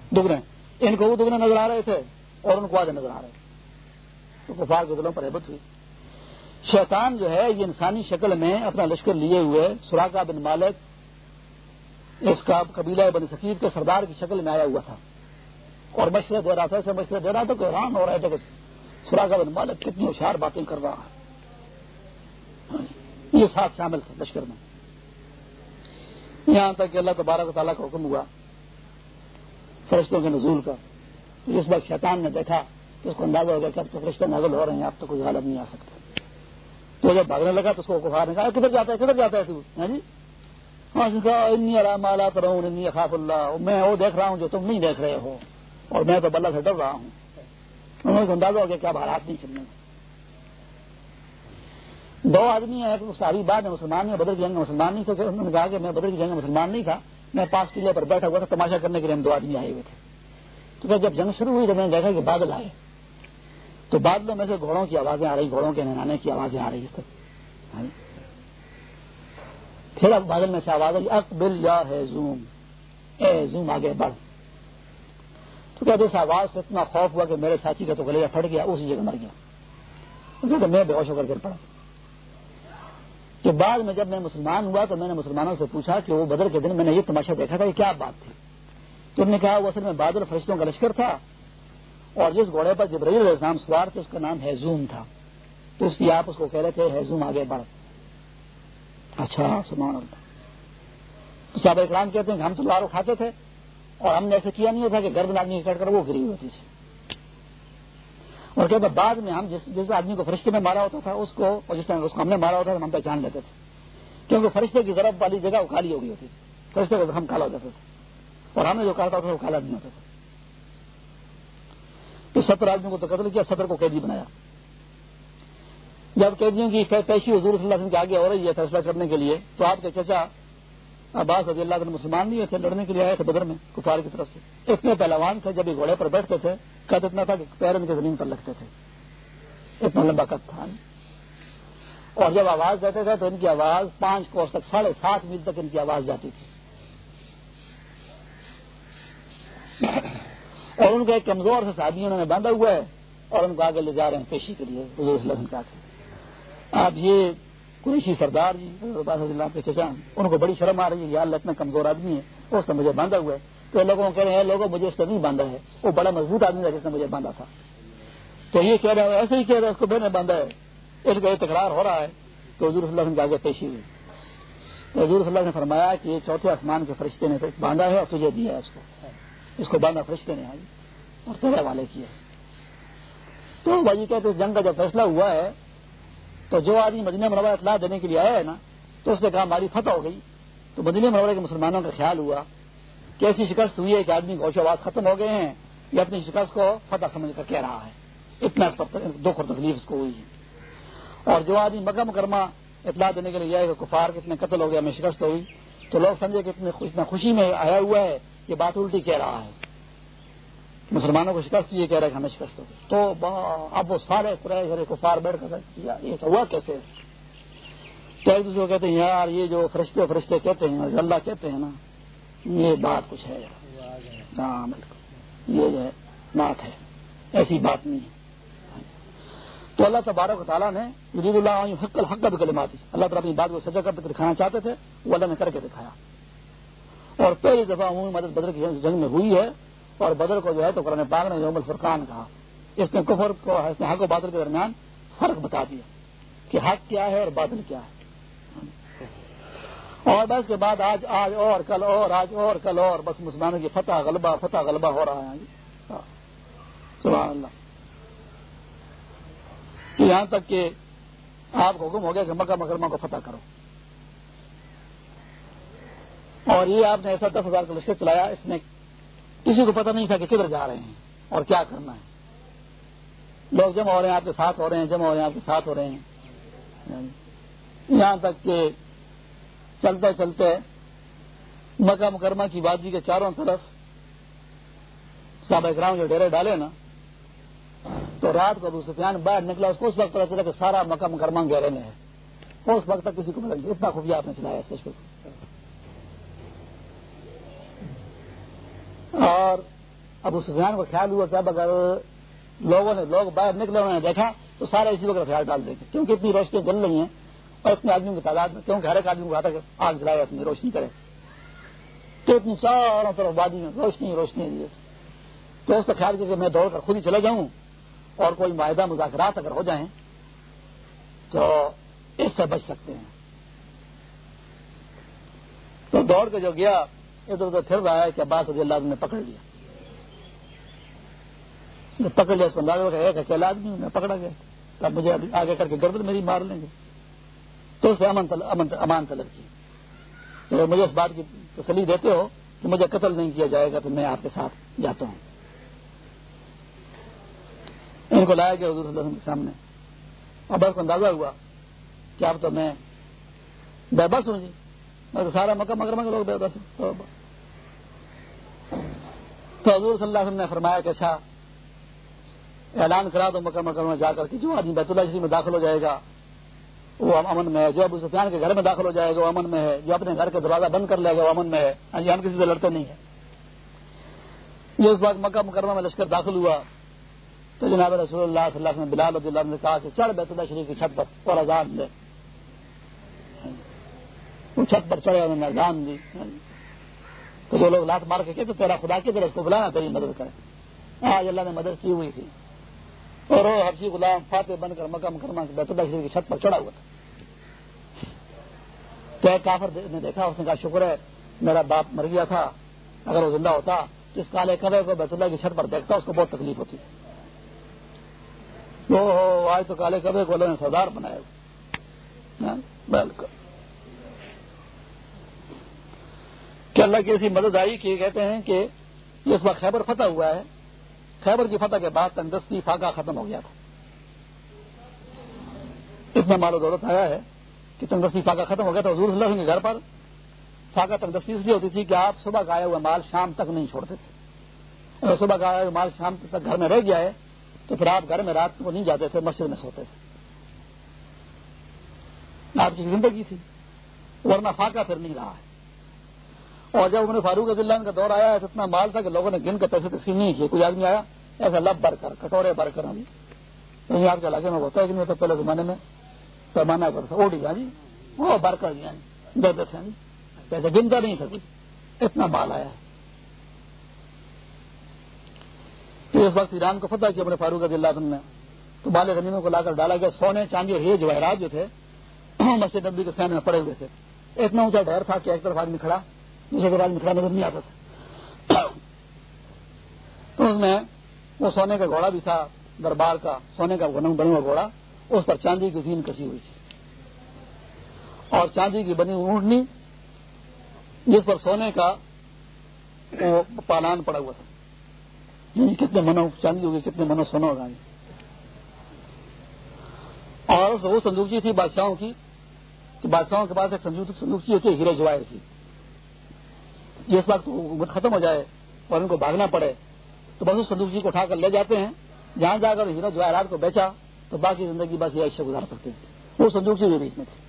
دگنے۔ ان کو وہ دگنے نظر آ رہے تھے اور ان کو آدھے نظر آ رہے۔ تو کفار کے دلوں پر ہیبت ہوئی۔ شیطان جو ہے، یہ انسانی شکل میں اپنا لشکر لیے ہوئے سراغا بن مالک اس کا قبیلہ بن سکیب کے سردار کی شکل میں آیا ہوا تھا۔ اور مشورے دے رہا تھا ایسے مشورے دے رہا تھا کہ حیران ہو رہا تھا کہ سراغا بن مالک کتنی ہوشیار باتیں کر رہا ہے۔ یہ ساتھ شامل تھے لشکر میں۔ یہاں تک کہ اللہ تبارک تعالیٰ کا حکم ہوا فرشتوں کے نزول کا۔ جس وقت شیطان نے دیکھا تو اس کو اندازہ ہو گیا کہ اب تو فرشتے نازل ہو رہے ہیں، اب تو کوئی غالب نہیں آ سکتا۔ تو جب بھاگنے لگا تو اس کو کفار نے کہا، کدھر جاتا ہے، کدھر جاتا ہے تو؟ ہاں جی؟ انی آرام آلہ انی خاف اللہ۔ میں وہ دیکھ رہا ہوں جو تم نہیں دیکھ رہے ہو۔ اور میں تو بلّہ سے ڈر رہا ہوں۔ انہوں نے اندازہ ہو گیا کیا حالات نہیں چلنے دو آدمی ہیں ساری بات ہے مسلمان نہیں بدر کی جنگ مسلمان نہیں تھے۔ انہوں نے کہا کہ میں بدر کی جنگ مسلمان نہیں تھا۔ میں پاس قلعے پر بیٹھا ہوا تھا، تماشا کرنے کے لیے ہم دو آدمی آئے ہوئے تھے۔ تو جب جنگ شروع ہوئی تو میں نے دیکھا کہ بادل آئے، تو بادلوں میں سے گھوڑوں کی آوازیں آ رہی، گھوڑوں کے نہانے کی آوازیں آ رہی۔ ہاں پھر اب بادل میں سے آواز آئی اکبل یا ہے زوم۔ اے زوم، آگے بڑھ۔ تو کہتے اس آواز سے اتنا خوف ہوا کہ میرے ساتھی کا تو گلے پھٹ گیا، اسی جگہ مر گیا۔ تو میں بے ہوش ہو کر گر پڑا۔ کہ بعد میں جب میں مسلمان ہوا تو میں نے مسلمانوں سے پوچھا کہ وہ بدر کے دن میں نے یہ تماشا دیکھا تھا کہ کیا بات تھی۔ تو انہوں نے کہا، وہ اصل میں بادل فرشتوں کا لشکر تھا۔ اور جس گھوڑے پر جب علیہ السلام سوار تھے، اس کا نام ہیزوم تھا۔ تو اس کی آپ اس کو کہہ رہے تھے ہیزوم آگے بڑھ۔ اچھا سمان تو صاحب اکرام کہتے ہیں کہ ہم تلواروں کھاتے تھے اور ہم نے ایسے کیا نہیں ہوتا کہ گرد آدمی کٹ کر وہ گری ہوتی تھی۔ اور کہتے بعد میں ہم جس جس آدمی کو فرشتے نے مارا ہوتا تھا، اس کو اور جس طرح اس کو ہم نے مارا ہوتا تھا، ہم پہچان لیتے تھے۔ کیونکہ فرشتے کی ضرب والی جگہ وہ کالی ہو گئی ہوتی تھی۔ فرشتے کا زخم کالا ہو جاتا تھا۔ اور ہم نے جو کاٹا تھا، وہ کالا نہیں ہوتا تھا۔ تو ستر آدمیوں کو تو قتل کیا، ستر کو قیدی بنایا۔ جب قیدیوں کی پیشی حضور صلی اللہ علیہ وسلم کے آگے ہو رہی ہے فیصلہ کرنے کے لیے، تو آپ کے چچا عباس رضی اللہ عنہ مسلمان نہیں ہوئے تھے، لڑنے کے لیے آئے تھے بدر میں، کفار کی طرف سے۔ اتنے پہلوان تھے، جب یہ گھوڑے پر بیٹھتے تھے، قد اتنا تھا کہ پیر ان کے زمین پر لگتے تھے۔ اتنا لمبا قد تھا۔ اور جب آواز دیتے تھے، تو ان کی آواز پانچ کوس تک، ساڑھے سات میل تک ان کی آواز جاتی تھی۔ اور ان کو ایک کمزور سے صحابی انہوں نے باندھا ہوا ہے، اور ان کو آگے لے جا رہے ہیں پیشی کے لیے، حضور صلی اللہ علیہ آپ یہ قریشی سردار جی اللہ کے چچا، ان کو بڑی شرم آ رہی ہے یا اللہ اتنا کمزور آدمی ہے، اس نے مجھے باندھا ہوا ہے۔ تو لوگوں کو کہہ رہے ہیں، لوگوں، مجھے اس نے نہیں باندھا ہے۔ وہ بڑا مضبوط آدمی ہے جس نے مجھے باندھا تھا۔ تو یہ کہہ رہا ہے ایسے ہی کہہ رہا ہے، اس کو میں نے باندھا ہے۔ ان کا یہ تکرار ہو رہا ہے تو حضور صلی اللہ علیہ کے آگے پیشی ہوئی۔ تو حضور صلی اللہ نے فرمایا کہ یہ چوتھے آسمان کے فرشتے نے باندھا ہے اور تجھے دیا ہے اس کو۔ اس کو باندھا فرشتے نے آئی اور تیرے والے کیے تو بھائی جی کہتے جنگ کا جب فیصلہ ہوا ہے تو جو آدمی مدینہ منورہ اطلاع دینے کے لیے آیا ہے نا، تو اس نے کہا ہماری فتح ہو گئی۔ تو مدینہ منورہ کے مسلمانوں کا خیال ہوا کہ ایسی شکست ہوئی ہے کہ آدمی کو آواز ختم ہو گئے ہیں یہ اپنی شکست کو فتح سمجھ کر کہہ رہا ہے۔ اتنا دکھ اور تکلیف اس کو ہوئی ہے۔ اور جو آدمی مکہ مکرمہ اطلاع دینے کے لیے جائے گا کفار کتنے قتل ہو گیا میں شکست ہوئی، تو لوگ سمجھے کہ اتنا خوشی میں آیا ہوا ہے کہ بات الٹی کہہ رہا ہے۔ مسلمانوں کو شکست یہ کہہ رہا ہے کہ ہمیں شکست ہوگی تو اب وہ سارے پورے کفار بیٹھ کر یہ تو ہوا کیسے؟ تو ایک دوسرے کو کہتے ہیں، یار، یہ جو فرشتے فرشتے کہتے ہیں اللہ کہتے ہیں نا، یہ بات کچھ ہے۔ ہاں بالکل۔ یہ جو ہے، بات ہے۔ ایسی بات نہیں ہے۔ تو اللہ تبارک و تعالیٰ نے جدید اللہ حق الحق بھی کلمات اللہ تعالیٰ اپنی بات کو سجا کر دکھانا چاہتے تھے، وہ اللہ نے کر کے دکھایا۔ اور پہلی دفعہ عمومی مدد بدر کی جنگ میں ہوئی ہے۔ اور بدر کو جو ہے تو قرآن پاک نے یوم الفرقان کہا۔ اس نے کفر کو، اس نے حق و بادل کے درمیان فرق بتا دیا کہ حق کیا ہے اور بادل کیا ہے۔ اور بس کے بعد آج آج اور، کل اور، آج اور، کل اور۔ بس مسلمانوں کی فتح، غلبہ فتح، غلبہ ہو رہا ہے۔ سبحان اللہ۔ یہاں تک کہ آپ کو حکم ہو گیا کہ مکہ، مکرمہ کو فتح کرو۔ اور یہ آپ نے ایسا دس ہزار کا لشکر چلایا، اس میں کسی کو پتہ نہیں تھا کہ کدھر جا رہے ہیں اور کیا کرنا ہے۔ لوگ جمع ہو رہے ہیں، آپ کے ساتھ ہو رہے ہیں، جمع ہو رہے ہیں، آپ کے ساتھ ہو رہے ہیں۔ یہاں تک کہ چلتے چلتے مکہ مکرمہ کی وادی کے چاروں طرف صحابہ اکرام جو ڈیرے ڈالے نا، تو رات کو ابو سفیان باہر نکلا، اس کو اس وقت پتا چلا کہ سارا مکہ مکرمہ گہرے میں ہے۔ اس وقت تک کسی کو مل اتنا خفیہ آپ نے چلایا اس کو۔ اور ابو سفیان کو خیال ہوا کہ اب اگر لوگوں نے لوگ باہر نکلے انہوں نے دیکھا تو سارے اسی وقت خیال ڈال دیں گے۔ کیونکہ اتنی روشنی جل رہی ہیں اور اتنے آدمیوں کی تعداد میں کیونکہ ہر ایک آدمی کو آتا کہ آگ جلائے اپنی روشنی کرے۔ تو اتنی چاروں طرف وادی میں روشنی روشنی تو اس کا خیال کیا کہ میں دوڑ کر خود ہی چلا جاؤں اور کوئی معاہدہ مذاکرات اگر ہو جائیں تو اس سے بچ سکتے ہیں۔ تو دوڑ کے جو گیا ادھر ادھر پھر رہا ہے کہ عباس رضی اللہ عنہ نے پکڑ لیا۔ پکڑ لیا اس کو اندازہ ایک اکیلا آدمی میں پکڑا گیا۔ تب مجھے آگے کر کے گردن میری مار لیں گے۔ تو اسے امن امان طلب کی۔ تو مجھے اس بات کی تسلی دیتے ہو کہ مجھے قتل نہیں کیا جائے گا، تو میں آپ کے ساتھ جاتا ہوں۔ ان کو لایا گیا حضور صلی اللہ علیہ وسلم کے سامنے۔ اور بس کو اندازہ ہوا کہ اب تو میں بے بس ہوں جی۔ میں تو سارا مکہ مگر مگر لوگ بے بس ہوں تو حضور صلی اللہ علیہ وسلم نے فرمایا کہ اچھا اعلان کرا دو مکہ مکر میں جا کر کے جو آدمی بیت اللہ شریف میں داخل ہو جائے گا، وہ امن میں ہے، جو ابو سفیان کے گھر میں داخل ہو جائے گا، وہ امن میں ہے، جو اپنے گھر کے دروازہ بند کر لے گا، وہ امن میں ہے۔ ہاں جی ہم کسی سے لڑتے نہیں ہیں۔ یہ اس بات مکہ مکرمہ میں لشکر داخل ہوا۔ تو جناب رسول اللہ صلی اللہ علیہ وسلم بلال رضی اللہ نے کہا کہ چڑھ بیت اللہ شریف کی چھت پر اور اذان دے۔ وہ چھت پر چڑھے انہوں نے اذان دی۔ تو جو لوگ لات مار کے کہتے تیرا خدا کی طرف کو بلانا تیری مدد کرے۔ آج اللہ نے مدد کی ہوئی تھی۔ اور وہ حفظی غلام فاتح بن کر مکہ مکرمہ بیت اللہ شریف کی چھت پر چڑھا ہوا تھا۔ تو ایک کافر نے دیکھا، اس نے کہا، شکر ہے، میرا باپ مر گیا تھا، اگر وہ زندہ ہوتا تو اس کالے کبے کو بیت اللہ کی چھت پر دیکھتا، اس کو بہت تکلیف ہوتی۔ آج تو کالے کبے کو اللہ نے سردار بنایا۔ ہاں، بالکل کہ اللہ کی ایسی مدد آئی کہ کہتے ہیں کہ اس وقت خیبر فتح ہوا ہے، خیبر کی فتح کے بعد تندرستی فاقہ ختم ہو گیا تھا۔ اتنا مال و دولت آیا ہے کہ تندرستی فاقہ ختم ہو گیا تھا۔ حضور صلی اللہ علیہ وسلم کے گھر پر فاقہ تندرستی اس لیے ہوتی تھی کہ آپ صبح کا آیا ہوا مال شام تک نہیں چھوڑتے تھے۔ اگر صبح کا آیا ہوا مال شام تک گھر میں رہ گیا ہے، تو پھر آپ گھر میں رات کو نہیں جاتے تھے، مسجد میں سوتے تھے۔ آپ کی زندگی تھی۔ ورنہ فاقہ پھر نہیں رہا ہے۔ اور جب انہوں نے فاروق اللہ کا دور آیا ہے تو اتنا مال تھا کہ لوگوں نے گن کر پیسے تقسیم نہیں کیے۔ کوئی آدمی آیا، ایسا لب بھر کر، کٹورے بھر کر۔ ہاں جی۔ یعنی آپ کے علاقے میں ہوتا ہے کہ نہیں ہوتا، پہلے زمانے میں پیمانہ کرتا اوڈی گیا ہاں جی۔ وہ بھر کر دیا۔ ہاں جی۔ دے دیتے ہیں جی۔ پیسے گنتا نہیں تھا۔ کچھ اتنا مال آیا۔ تو اس وقت ایران کو فتح کیا اپنے فاروق اللہ نے تو بال غنیموں کو لا کر ڈالا گیا۔ سونے چاندی اور یہ جواہرات جو تھے، *clears throat* مسجد نبی کے سامنے میں پڑے ہوئے تھے۔ اتنا اونچا ڈر تھا کہ ایک طرف آدمی کھڑا۔ دوسرے طرف آدمی کھڑا نظر نہیں آتا تھا۔ تو اس میں وہ سونے کا گھوڑا بھی تھا دربار کا، سونے کا بنا ہوا گھوڑا، اس پر چاندی کی زین کسی ہوئی تھی۔ اور چاندی کی بنی اونٹنی، جس پر سونے کا وہ پالان پڑا ہوا تھا۔ یعنی کتنے منو چاندی ہوگی، کتنے منو سونا ہوگا۔ اور وہ سندوکچی تھی بادشاہوں کی، کہ بادشاہوں کے پاس ایک سندوکچی ہوتی ہے ہیرے جواہر کی۔ جس وقت حکومت ختم ہو جائے اور ان کو بھاگنا پڑے، تو بس اس سندوکچی جی کو اٹھا کر لے جاتے ہیں۔ جہاں جا کر ہیرو جواہرات کو بیچا، تو باقی زندگی بس یہ عشق گزار سکتے تھے وہ سندوکچی جی بھی بیچ میں تھی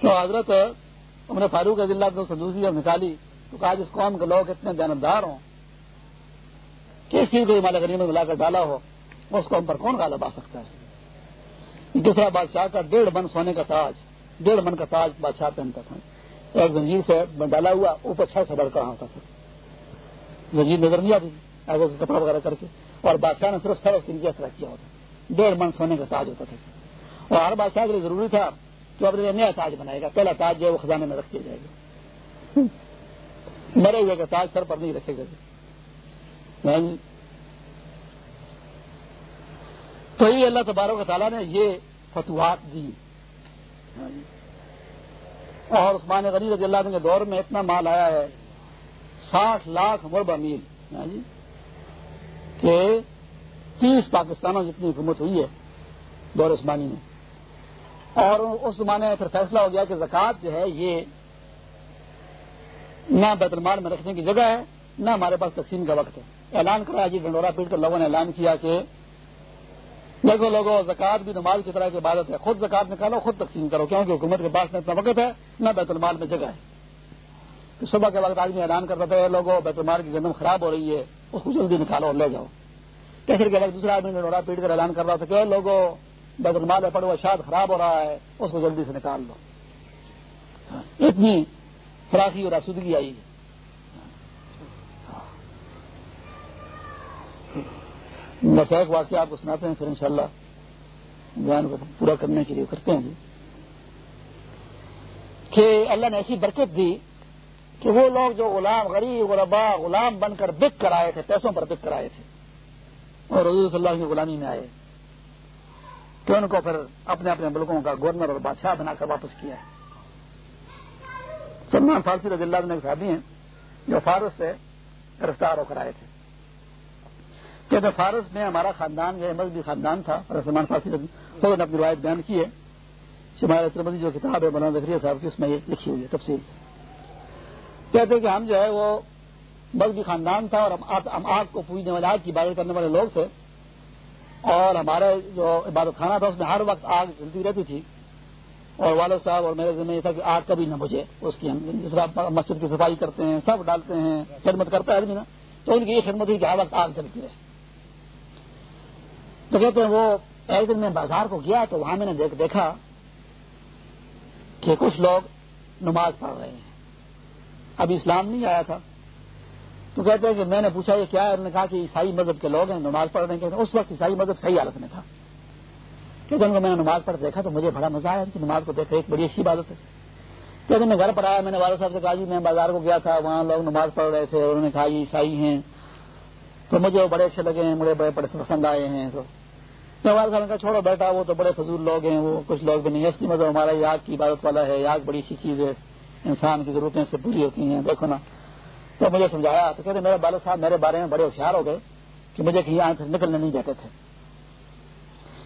تو حضرت عمر فاروق عزیز اللہ سندوسی جی جب نکالی، تو کہا جس قوم کے لوگ اتنے دیندار ہوں کہ اس چیز کو مالا غنیمت ملا کر ڈالا ہو، اس قوم پر کون غالب آ سکتا ہے؟ دوسرا بادشاہ کا ڈیڑھ من سونے کا تاج، ڈیڑھ من کا تاج بادشاہ پہنتا تھا۔ ایک زنجیر سے ڈالا ہوا، اوپر چھ سے بڑھ کر ہوتا تھا زنجیر نظر نہیں آتی، آگے کپڑا وغیرہ کر کے۔ اور بادشاہ نے صرف سر اس کے نیچے اثر کیا ہوتا۔ ڈیڑھ من سونے کا تاج ہوتا تھا۔ اور ہر بادشاہ کے لیے ضروری تھا تو اپنے نیا تاج بنائے گا۔ پہلا تاج جو ہے وہ خزانے میں رکھ دیا جائے گا۔ مرے ہوئے کا تاج سر پر نہیں رکھے گا۔ ہاں جی۔ تو یہ اللہ تبارک تعالیٰ نے یہ فتوحات دی۔ ہاں جی۔ اور عثمان غنی رضی اللہ کے دور میں اتنا مال آیا ہے، ساٹھ لاکھ مربع میل۔ ہاں جی؟ کہ تیس پاکستانوں جتنی حکومت ہوئی ہے دور عثمانی میں۔ اور اس زمانے میں پھر فیصلہ ہو گیا کہ زکوٰۃ جو ہے یہ نہ بیت المال میں رکھنے کی جگہ ہے، نہ ہمارے پاس تقسیم کا وقت ہے۔ اعلان کرایا جی ڈنڈورا پیٹ کر لوگوں نے اعلان کیا کہ دیکھو لوگوں زکوٰۃ بھی نماز کی طرح کی عبادت ہے۔ خود زکوٰۃ نکالو، خود تقسیم کرو۔ کیونکہ حکومت کے پاس نہ اتنا وقت ہے، نہ بیت المال میں جگہ ہے۔ تو صبح کے وقت آدمی اعلان کرتا تھا لوگوں بیت المال کی گندم خراب ہو رہی ہے، اس کو جلدی نکالو اور لے جاؤ۔ کیسر کے وقت دوسرا آدمی ڈنڈورا پیٹ کر اعلان کر رہا تھا کہ لوگوں بیت المال میں پڑا شاد خراب ہو رہا ہے، اس کو جلدی سے نکال لو اتنی فراخی اور آسودگی آئی۔ ہے بس ایک واقعہ آپ کو سناتے ہیں، پھر انشاءاللہ بیان کو پورا کرنے کے لیے کرتے ہیں جی۔ کہ اللہ نے ایسی برکت دی کہ وہ لوگ جو غلام غریب غربا غلام بن کر بک کر آئے تھے، پیسوں پر بک کر آئے تھے، اور رضو صلی اللہ کی غلامی میں آئے تو ان کو پھر اپنے اپنے ملکوں کا گورنر اور بادشاہ بنا کر واپس کیا ہے۔ سلمان فارسی رضی اللہ نے صحابی ہیں، جو فارس سے گرفتار ہو کر آئے تھے۔ کہتے فارس میں ہمارا خاندان جو مذہبی خاندان تھا اور سلمان فارسی نے اپنی روایت بیان کی ہے شمار ترمدی جو کتاب ہے، مولانا ذکریہ صاحب کی، اس میں یہ لکھی ہوئی ہے، تفصیل۔ کہتے ہیں کہ ہم جو ہے، وہ مذہبی خاندان تھا اور ہم آگ کو پوجنے والے، آگ کی عبادت کرنے والے لوگ تھے۔ اور ہمارا جو عبادت خانہ تھا، اس میں ہر وقت آگ چلتی رہتی تھی۔ اور والد صاحب اور میرے ذمہ یہ تھا کہ آگ کبھی نہ بجے اس کی ہم جس طرح مسجد کی صفائی کرتے ہیں، سب ڈالتے ہیں، خدمت کرتا ہے آدمی نا۔ تو ان کی یہ خدمت ہوئی کہ ہر وقت آگ چلتی رہے۔ تو کہتے ہیں وہ ایک دن میں بازار کو گیا تو وہاں میں نے دیکھا کہ کچھ لوگ نماز پڑھ رہے ہیں۔ ابھی اسلام نہیں آیا تھا۔ تو کہتے ہیں کہ میں نے پوچھا، یہ کیا ہے؟ انہوں نے کہا کہ عیسائی مذہب کے لوگ ہیں، نماز پڑھ رہے ہیں۔ اس وقت عیسائی مذہب صحیح حالت میں تھا۔ کیونکہ ان کو میں نے نماز پڑھ دیکھا تو مجھے بڑا مزہ آیا ان کی نماز کو دیکھا ایک بڑی اچھی بات ہے۔ کہتے میں گھر پر آیا، میں نے والد صاحب سے کہا جی میں بازار کو گیا تھا، وہاں لوگ نماز پڑھ رہے تھے۔ انہوں نے کہا، یہ عیسائی ہیں۔ تو مجھے وہ بڑے اچھے لگے ہیں بڑے بڑے بڑے پسند آئے ہیں۔ تو والد صاحب نے کہا چھوڑو، بیٹا، وہ تو بڑے فضول لوگ ہیں، وہ کچھ لوگ بھی نہیں۔ ہے اس کی مطلب ہمارا یاد کی عبادت والا ہے، یاد بڑی اچھی چیز ہے۔ انسان کی ضرورتیں سے پوری ہوتی ہیں، دیکھو نا۔ تو مجھے سمجھایا، تو کہتے میرے والد صاحب میرے بارے میں بڑے ہوشیار ہو گئے کہ مجھے کہیں آنکھ نکلنے نہیں دیتے تھے۔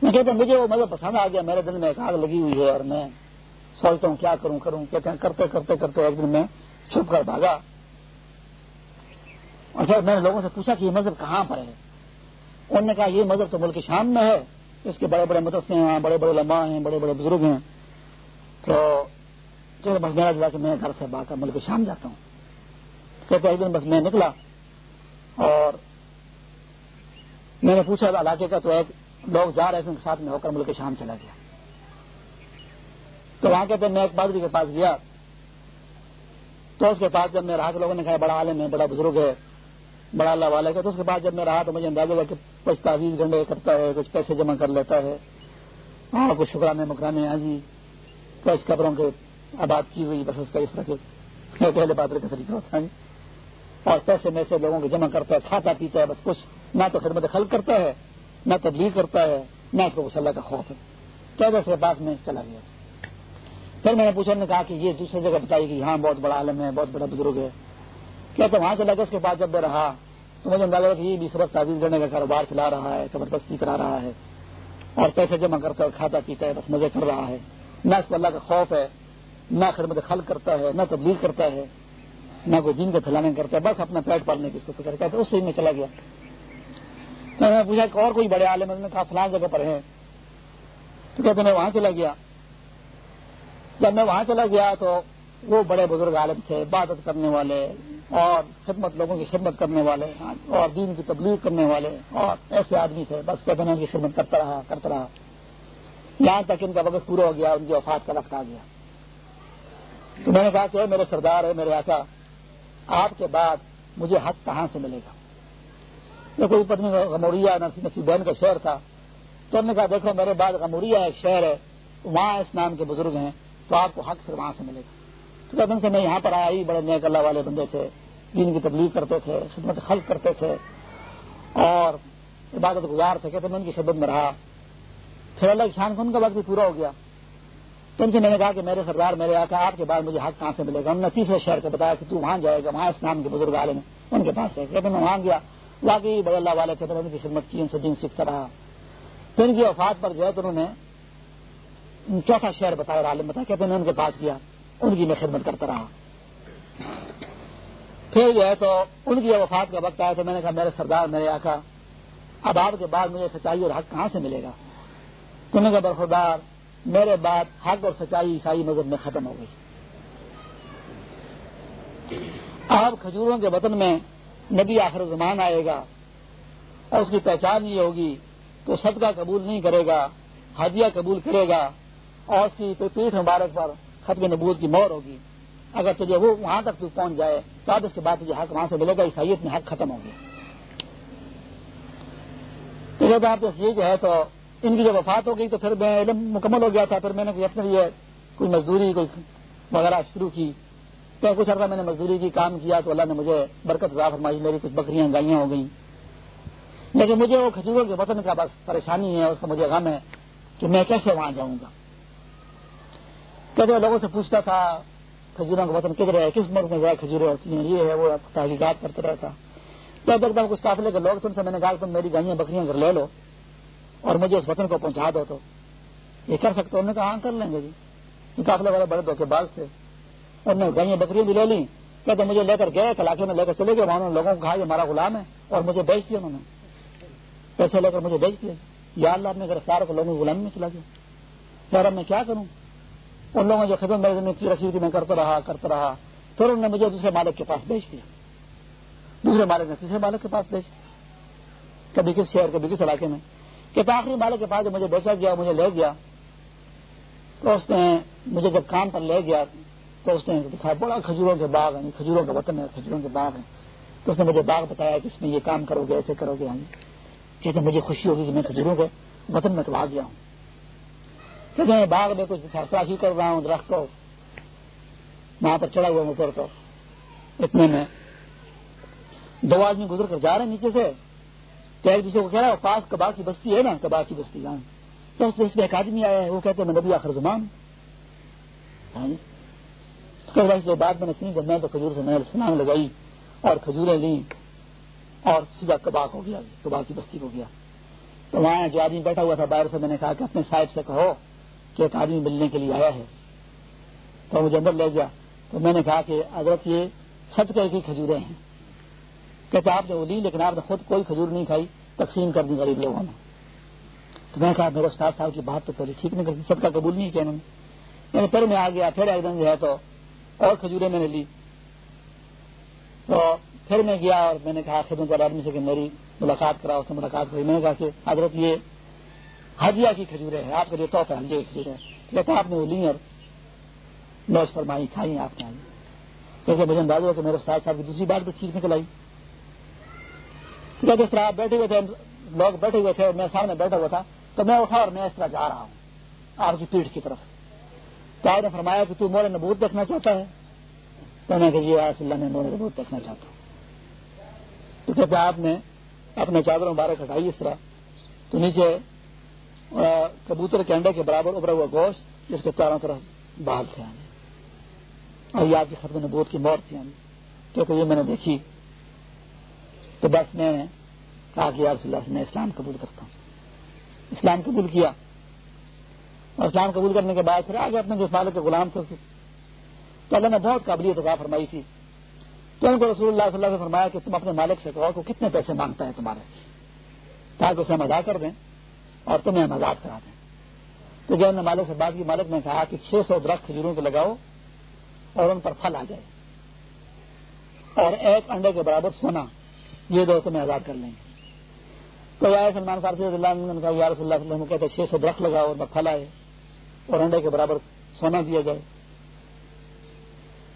میں کہتے مجھے وہ مطلب پسند آ گیا، میرے دل میں ایک آگ لگی ہوئی ہے اور میں سوچتا ہوں، کیا کروں کروں۔ کہتے ہیں، کرتے کرتے کرتے ایک دن میں چھپ کر بھاگا۔ اور سر میں نے لوگوں سے پوچھا کہ یہ مذہب کہاں پر ہے انہوں نے کہا، یہ مذہب تو ملک شام میں ہے۔ اس کے بڑے بڑے مدرسے ہیں، بڑے بڑے لمبا ہیں، بڑے بڑے بزرگ ہیں۔ تو بس میرا دلا کہ میں گھر سے باغ کر ملک شام جاتا ہوں۔ کہتے ایک دن بس میں نکلا اور میں نے پوچھا، علاقے کا تو ایک لوگ جا رہے تھے، ان کے ساتھ میں ہو کر ملک شام چلا گیا۔ تو وہاں کہتے میں ایک پادری کے پاس گیا۔ تو اس کے پاس جب میں رہا تو لوگوں نے کہا، بڑا عالم ہے، بڑا بزرگ ہے۔ بڑا اللہ والا ہے۔ تو اس کے بعد جب میں رہا تو مجھے اندازہ ہوا کہ کچھ تعویذ گنڈے کرتا ہے، کچھ پیسے جمع کر لیتا ہے۔ اور کچھ شکرانے مکرانے ہاں جی۔ کچھ قبروں کے آباد کی ہوئی، بس اس کا اس طرح کے پہلے پادری کا طریقہ ہوتا ہے۔ ہاں جی۔ اور پیسے میں سے لوگوں کو جمع کرتا ہے، کھاتا پیتا ہے، بس کچھ نہ تو خدمت خلق کرتا ہے، نہ تبلیغ کرتا ہے، نہ اس کو اللہ کا خوف ہے۔ کہتے اس کے پاس میں چلا گیا۔ پھر میں نے پوچھا نے کہا کہ یہ دوسری جگہ بتائی کہ یہاں بہت بڑا عالم ہے، بہت بڑا بزرگ ہے۔ کیا تو وہاں چلا گیا اس کے بعد جب میں رہا؟ تو مجھے اندازہ کہ یہ بھی صرف تعویذ کرنے کا کاروبار چلا رہا ہے، زبردستی کرا رہا ہے۔ اور پیسے جمع کرتا ہے کھاتا پیتا ہے، بس مزے کر رہا ہے۔ نہ اس کو اللہ کا خوف ہے، نہ خدمت خل کرتا ہے، نہ تبدیل کرتا ہے، نہ کوئی دین کو پھیلانے کرتا ہے، بس اپنا پیٹ پالنے کی اس کو فکر کرتا ہے، اس سے میں چلا گیا۔ میں نے پوچھا کہ اور کوئی بڑے عالم نے کہا فلاں جگہ پر ہے تو کہتے میں وہاں چلا گیا۔ جب میں وہاں چلا گیا تو وہ بڑے بزرگ عالم تھے، عبادت کرنے والے اور خدمت، لوگوں کی خدمت کرنے والے اور دین کی تبلیغ کرنے والے اور ایسے آدمی تھے، بس کہتے ہیں ان کی خدمت کرتا رہا کرتا رہا۔ یہاں تک ان کا وقت پورا ہو گیا، ان کی وفات کا وقت آ گیا۔ تو میں نے کہا کہ میرے سردار ہے میرے آقا، آپ کے بعد مجھے حق کہاں سے ملے گا؟ یہ کوئی پتنی غموریا نسی بہن کا شہر تھا۔ تو ہم نے کہا، دیکھو، میرے بعد غموریا ایک شہر ہے، وہاں اس نام کے بزرگ ہیں، تو آپ کو حق پھر وہاں سے ملے گا۔ تو دن سے میں یہاں پر آیا ہی بڑے نیک اللہ والے بندے تھے، دین کی تبلیغ کرتے تھے، خدمت خلق کرتے تھے، اور عبادت گزار تھے، کہتے میں ان کی خدمت میں رہا۔ پھر اللہ کی شان کو ان کا وقت بھی پورا ہو گیا۔ تو ان سے میں نے کہا کہ میرے سردار، میرے آقا، آپ کے بعد مجھے حق کہاں سے ملے گا؟ انہوں نے تیسرے شہر کو بتایا کہ تو وہاں جائے گا، وہاں اس نام کے بزرگ عالم ہیں ان کے پاس ہے۔ کہتے میں وہاں گیا۔ واقعی بڑے اللہ والے تھے ان کی خدمت کی، ان سے دن سیکھتا رہا۔ پھر ان کی وفات پر جو ہے تو انہوں نے چوتھا شہر بتایا اور عالم بتایا، کہتے ہیں ان کے پاس گیا۔ ان کی میں خدمت کرتا رہا پھر جو ہے تو ان کی وفات کا وقت آیا تو میں نے کہا، میرے سردار، میرے آقا، اب آپ کے بعد مجھے سچائی اور حق کہاں سے ملے گا؟ تو نے کہا، برخوردار، میرے بعد حق اور سچائی عیسائی مذہب میں ختم ہو گئی۔ آپ کھجوروں کے وطن میں نبی آخر زمان آئے گا اور اس کی پہچان یہ ہوگی تو صدقہ قبول نہیں کرے گا، ہدیہ قبول کرے گا اور اس کی پیٹھ مبارک پر ختم نبوت کی مور ہوگی۔ اگر تجھے وہ وہاں تک تو پہنچ جائے تو اب اس کے بعد تجھے حق وہاں سے ملے گا، عیسائیت میں حق ختم ہو گیا تو جب آپ یہ جو ہے تو ان کی جب وفات ہو گئی تو پھر میں علم مکمل ہو گیا تھا، پھر میں نے اپنے لیے کوئی مزدوری، کوئی وغیرہ شروع کی۔ تو کچھ عرصہ میں نے مزدوری کی، کام کیا تو اللہ نے مجھے برکت فرمائی، میری کچھ بکریاں گائیاں ہو گئیں۔ لیکن مجھے وہ کھجوروں کے وطن کا بس پریشانی ہے، اس کا مجھے غم ہے کہ میں کیسے وہاں جاؤں گا۔ کہتے لوگوں سے پوچھتا تھا، کھجوروں کا وطن کدھر ہے؟ کس ملک میں جو کھجوریں ہوتی ہیں؟ یہ ہے وہ تحقیقات کرتے رہتا۔ جب تک کچھ قافلے کے لوگ تم سے میں نے کہا تم میری گائیاں بکریاں گھر لے لو اور مجھے اس وطن کو پہنچا دو تو۔ یہ کر سکتے انہوں نے کہا ہاں کر لیں گے جی۔ قافلے والے بڑے دھوکے باز تھے۔ انہوں نے گائیاں بکریاں بھی لے لی کہتے مجھے لے کر گئے علاقے میں لے کر چلے گئے۔ وہاں لوگوں کو کہا، یہ ہمارا غلام ہے اور مجھے بیچ دیا انہوں نے۔ پیسے لے کر مجھے بیچ دیا۔ یا اللہ، اپنے گرفتار کو لوگوں غلامی میں چلا گیا۔ یار میں کیا کروں؟ ان لوگوں نے جو خدمت میرے زمین کی رکھی تھی میں کرتا رہا کرتا رہا، پھر انہوں نے مجھے دوسرے مالک کے پاس بیچ دیا۔ دوسرے مالک نے تیسرے مالک کے پاس بیچ دیا۔ کبھی کس شہر، کبھی کس علاقے میں۔ کہ آخری مالک کے پاس مجھے بیچا گیا، مجھے لے گیا، تو اس نے مجھے جب کام پر لے گیا، تو اس نے دکھایا بڑا کھجوروں کے باغ ہیں، کھجوروں کا وطن ہے کھجوروں کے باغ ہیں۔ تو اس نے مجھے باغ بتایا کہ اس میں یہ کام کرو گے، ایسے کرو گے ہاں کہتے مجھے خوشی ہوگی کہ میں کھجوروں کے وطن میں تو آ گیا ہوں۔ کہتے میں باغ میں کچھ سرفراشی کر رہا ہوں، درخت کو۔ وہاں پر چڑھا ہوا ہوں اوپر تو اتنے میں۔ دو آدمی گزر کر جا رہے ہیں نیچے سے۔ تو ایک دوسرے کو کہہ رہا ہے پاس کباب کی بستی ہے نا، کباب کی بستی جان تو اس میں ایک آدمی آیا ہے، وہ کہتے ہیں، میں نبی آخر زمان۔ ہاں۔ جی؟ بات میں نے سنی، جب میں تو کھجور سے میں سنان لگائی اور کھجوریں لی اور سیدھا کباب ہو گیا، کباب کی بستی ہو گیا۔ تو وہاں جو آدمی بیٹھا ہوا تھا، باہر سے میں نے کہا کہ اپنے صاحب سے کہو۔ کہ ایک آدمی ملنے کے لیے آیا ہے۔ تو مجھے اندر لے گیا۔ تو میں نے کہا کہ حضرت یہ سب کی کھجوریں ہیں۔ کہتے آپ نے وہ لی لیکن آپ نے خود کوئی کھجور نہیں کھائی۔ تقسیم کر دی غریب لوگوں نے۔ تو میں نے کہا میرے استاد صاحب کی بات تو پہلے ٹھیک نہیں کرتی سب کا قبول نہیں کیا انہوں نے۔ یعنی پھر میں آ گیا، پھر ایک دن جو ہے تو اور کھجورے میں نے لی۔ تو پھر میں گیا اور میں نے کہا خدمت والے آدمی سے کہ میری ملاقات کرا اس سے ملاقات کری میں نے کہا کہ حضرت یہ ہدیہ کی کھجورے ہیں، آپ کے لیے توحفہ ہدیہ کی کھجورے کہتے آپ نے وہ لی اور نوش فرمائی کھائی آپ نے۔ کیونکہ مجھے اندازہ ہو کہ میرے استاد صاحب کی دوسری بات بھی ٹھیک نکل آئی۔ جس طرح آپ بیٹھے ہوئے تھے، لوگ بیٹھے ہوئے تھے میں سامنے بیٹھا ہوا تھا، تو میں اٹھا اور میں اس طرح جا رہا ہوں، آپ کی پیٹھ کی طرف۔ تو آپ نے فرمایا کہ تو مور نبوت دیکھنا چاہتا ہے۔ تو میں کہ جی اللہ میں مور نبوت دیکھنا چاہتا ہوں تو کہتے آپ نے اپنے چادر مبارک ہٹائی اس طرح، تو نیچے کبوتر کے انڈے کے برابر ابھرا ہوا گوشت، جس کے چاروں طرف بال تھے آنے اور یہ آپ کی ختم نبوت کی موت تھی یعنی۔ آنے کیونکہ یہ میں نے دیکھی۔ تو بس میں نے کہا کہ یار اللہ، میں اسلام قبول کرتا ہوں۔ اسلام قبول کیا۔ اور اسلام قبول کرنے کے بعد پھر آگے اپنے جو مالک کے غلام تھے تو اللہ نے بہت قابلیت عطا فرمائی تھی۔ تو ان کو رسول اللہ صلی اللہ علیہ فرمایا کہ تم اپنے مالک سے کہو کہ کتنے پیسے مانگتا ہے تمہارے۔ تاکہ اسے ہم ادا کر دیں۔ اور تمہیں ہم آزاد کرا دیں۔ تو جب نے مالک سے بات کی، مالک نے کہا کہ چھ سو درخت کھجوروں کے لگاؤ اور ان پر پھل آ جائے۔ اور ایک انڈے کے برابر سونا، یہ دو تمہیں آزاد کر لیں۔ گے تو یا سلمان فارسی اللہ نے کہا، یا رسول اللہ کہتے چھ سو درخت لگاؤ اور پھل آئے اور انڈے کے برابر سونا دیا جائے۔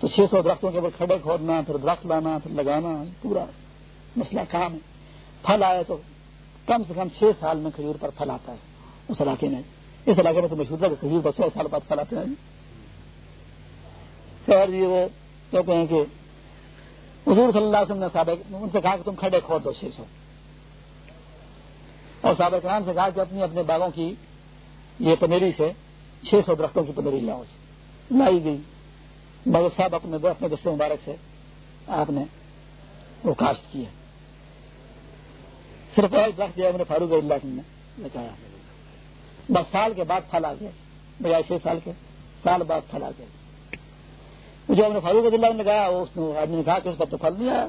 تو چھ سو درختوں کے اوپر کھڑے کھودنا، پھر درخت لانا، پھر لگانا، پورا مسئلہ کام ہے۔ پھل آئے تو کم سے کم چھ سال میں کھجور پر پھل آتا ہے اس علاقے میں۔ اس علاقے میں تو مشہور ہے کہ کھجور پر سو سال بعد پھل آتے ہیں خیر جی وہ کہتے ہیں کہ حضور صلی اللہ علیہ وسلم نے سابق ان سے کہا کہ تم کھڑے کھود دو چھ سو۔ اور سابق کرام سے کہا کہ اپنی اپنے باغوں کی یہ پنیری سے چھ سو درختوں کی پنیری لاؤ جی۔ لائی گئی۔ مگر صاحب اپنے اپنے دستے مبارک سے آپ نے وہ کاشت کیا صرف ایک درخت جو ہے فاروق اللہ سنگھ نے لگایا بس سال کے بعد پھل آ گئے۔ بجائے چھ سال کے، سال بعد پھل آ گئے۔ جو ہم نے فاروق اللہ نے لگایا اس نے آدمی نے کہا کہ اس پر تو پھل نہیں آیا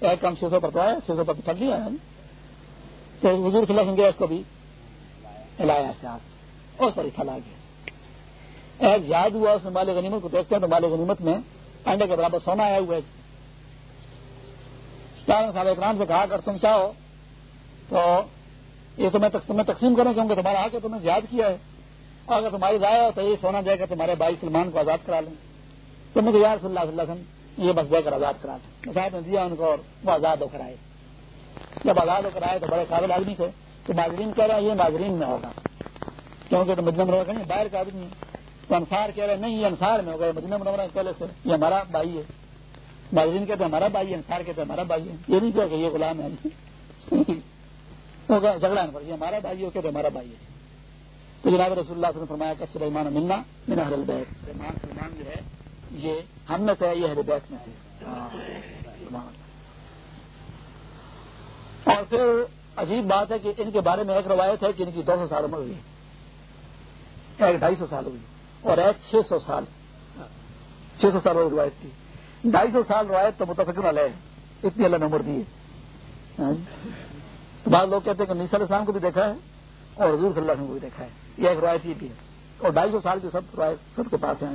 ایک کم چھ سو پر تو آیا چھ سو پر تو پھل نہیں آیا تو حضور صلی اللہ علیہ اس کو بھی ہلایا سے۔ آپ اس پر ہی پھل آ گیا ایک یاد ہوا، اس میں مال غنیمت کو دیکھتے ہیں تو مال غنیمت میں انڈے کے برابر سونا آیا ہوا ہے۔ صاحب اکرام سے کہا، اگر تم چاہو تو یہ تمہیں تمہیں تقسیم کریں کیونکہ تمہارا حق ہے، تمہیں یاد کیا ہے۔ اگر تمہاری رائے ہو تو یہ سونا دے کر تمہارے بھائی سلمان کو آزاد کرا لیں۔ تم نے یار صلی اللہ علیہ وسلم، یہ بس دے کر آزاد کرا لیں صاحب نے دیا ان کو اور وہ آزاد ہو کر آئے۔ جب آزاد ہو کر آئے تو بڑے قابل آدمی تھے تو ماجرین کہہ رہے ہیں، یہ ماجرین میں ہوگا۔ کیونکہ تو مجمع مرور کہیں باہر کا آدمی ہے۔ تو انسار کہہ رہے نہیں، یہ انسار میں ہوگا، یہ مجمع مرور پہلے سے۔ یہ ہمارا بھائی ہے۔ ماجرین کہتے ہمارا بھائی ہے انسار کہتے ہیں، ہمارا بھائی ہے۔ یہ نہیں کہا کہ یہ غلام ہے۔ جھگڑا پر یہ ہمارا بھائی ہو کہتے ہمارا بھائی ہے۔ تو جناب رسول اللہ نے فرمایا کہ سلیمان ملنا مینا حل بیت سلیمان سلمان جو ہے، یہ ہم میں سے یہ بیت میں سے۔ اور پھر عجیب بات ہے کہ ان کے بارے میں ایک روایت ہے کہ ان کی دو سو سال عمر ہوئی ایک ڈھائی سو سال ہوئی اور ایک چھ سو سال۔ چھ سو سال روایت تھی۔ ڈھائی سو سال روایت تو متفق نہ لے اتنی اللہ نے عمر دی ہے۔ ہاں جی۔ تو بعض لوگ کہتے ہیں کہ نیسا السلام کو بھی دیکھا ہے اور حضور صلی اللہ علیہ وسلم کو بھی دیکھا ہے۔ یہ ایک روایت بھی ہے۔ اور ڈھائی سو سال کی سب روایت سب کے پاس ہیں۔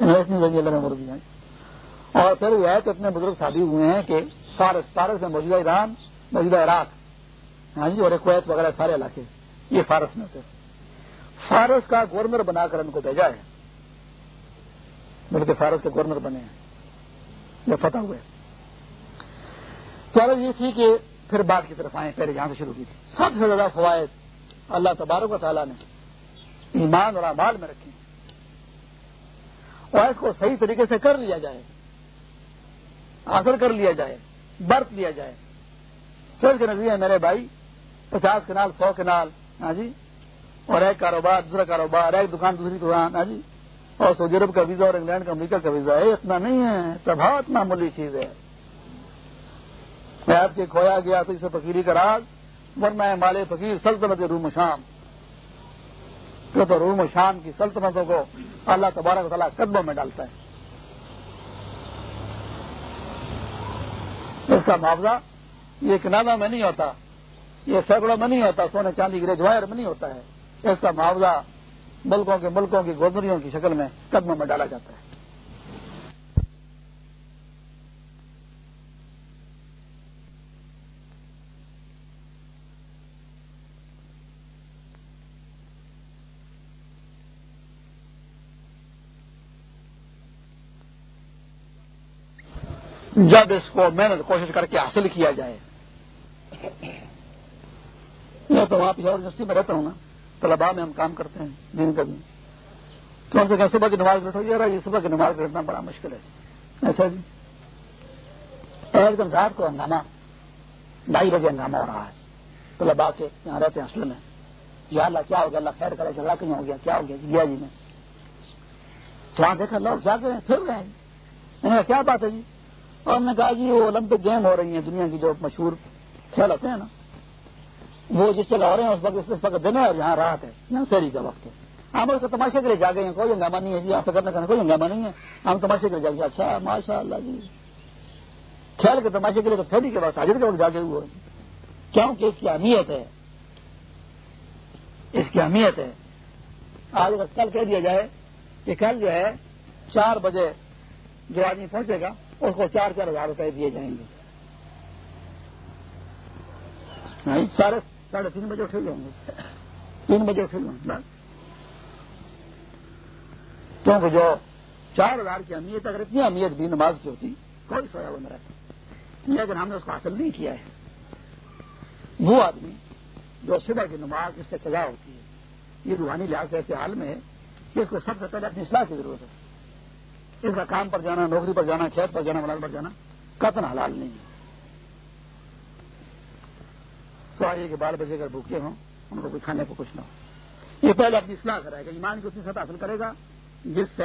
اللہ ہے۔ اور پھر وہ ہے تو اتنے بزرگ شادی ہوئے ہیں کہ فارس فارس میں موجودہ ایران، موجودہ عراق۔ ہاں جی اور کویت وغیرہ سارے علاقے۔ یہ فارس میں تھے فارس کا گورنر بنا کر ان کو بھیجا ہے۔ بلکہ فارس کے گورنر بنے ہیں۔ یہ فتح ہوئے۔ چارج یہ تھی کہ پھر بعد کی طرف آئے پہلے یہاں سے شروع کی تھی سب سے زیادہ فوائد اللہ تبارک و تعالیٰ نے ایمان اور اعمال میں رکھے اور اس کو صحیح طریقے سے کر لیا جائے، حاصل کر لیا جائے، برت لیا جائے۔ پھر کے نظریے میرے بھائی، پچاس کنال، سو کنال ہاں جی؟ اور ایک کاروبار، دوسرا کاروبار، ایک دکان، دوسری دکان ہاں جی؟ اور سعودی عرب کا ویزا اور انگلینڈ کا امریکہ کا ویزا ہے اتنا نہیں ہے تو بہت ہاں معمولی چیز ہے۔ میں آپ کے کھویا گیا تو اسے فقیری کا راز، ورنہ ہے مالے فقیر سلطنت روم و شام۔ تو روم و شام کی سلطنتوں کو اللہ تبارک تعالیٰ قدموں میں ڈالتا ہے۔ اس کا معاوضہ یہ کنانا میں نہیں ہوتا، یہ سینکڑوں میں نہیں ہوتا، سونے چاندی گرے جواہر میں نہیں ہوتا ہے۔ اس کا معاوضہ ملکوں کے ملکوں کی گورنریوں کی شکل میں قدموں میں ڈالا جاتا ہے۔ جب اس کو محنت کوشش کر کے حاصل کیا جائے۔ میں تو وہاں پشاور یونیورسٹی میں رہتا ہوں نا طلبا میں ہم کام کرتے ہیں دن کا دن تو ان سے کہیں صبح کی نماز بیٹھو جا رہا یہ صبح کی نماز بیٹھنا بڑا مشکل ہے۔ اچھا جی۔ ایک دم رات کو ہنگامہ، ڈھائی بجے ہنگامہ ہو رہا ہے۔ طلبا کے یہاں رہتے ہیں، ہاسٹل میں۔ یا اللہ، کیا ہو گیا؟ اللہ خیر کرے، جھگڑا کہیں ہو گیا؟ کیا ہو گیا؟ گیا جی میں جی تو وہاں دیکھا، لوگ جا کے پھر گئے کیا بات ہے جی؟ اور نے کہا جی وہ اولمپک گیم ہو رہی ہیں، دنیا کی جو مشہور کھیل ہوتے ہیں نا، وہ جس جگہ ہو رہے ہیں، اس وقت اس وقت دن ہے اور یہاں رات ہے، یہاں شہری کا وقت ہے۔ ہم اس کو تماشے کے لیے جا گئے ہیں، کوئی ہنگامہ نہیں ہے جی آپ کرنے کا کوئی ہنگامہ نہیں ہے۔ ہم تماشے کے لیے جا گئے اچھا ماشاء اللہ جی۔ کھیل کے تماشے کے لیے تو شہری کے وقت حاضر کے وقت جا کے ہوئے کیوں کہ اس کی اہمیت ہے۔ اس کی اہمیت ہے۔ آج اگر کل کہہ دیا جائے کہ کل جو ہے، چار بجے جو آدمی پہنچے گا اس کو چار چار ہزار روپئے دیے جائیں گے۔ ہاں، ساڑھے ساڑھے تین بجے اٹھے جائیں گے۔ تین بجے اٹھے جائیں کیونکہ جو چار ہزار کی اہمیت اگر اتنی اہمیت بھی نماز کی ہوتی کوئی سویا وہ نہ رہتا۔ لیکن ہم نے اس کو حاصل نہیں کیا ہے وہ آدمی جو صبح کی نماز اس سے سزا ہوتی ہے۔ یہ روحانی لحاظ ایسے حال میں ہے کہ اس کو سب سے پہلے اپنی اصلاح کی ضرورت ہے۔ اس کا کام پر جانا، نوکری پر جانا، کھیت پر جانا ملال پر جانا قطن حلال نہیں ہے۔ تو آئیے کہ بال بجے اگر بھوکے ہوں، ان کو کوئی کھانے کو کچھ نہ ہو۔ یہ پہلے اپنی اصلاح کرائے گا۔ ایمان کی اتنی سطح حاصل کرے گا، جس سے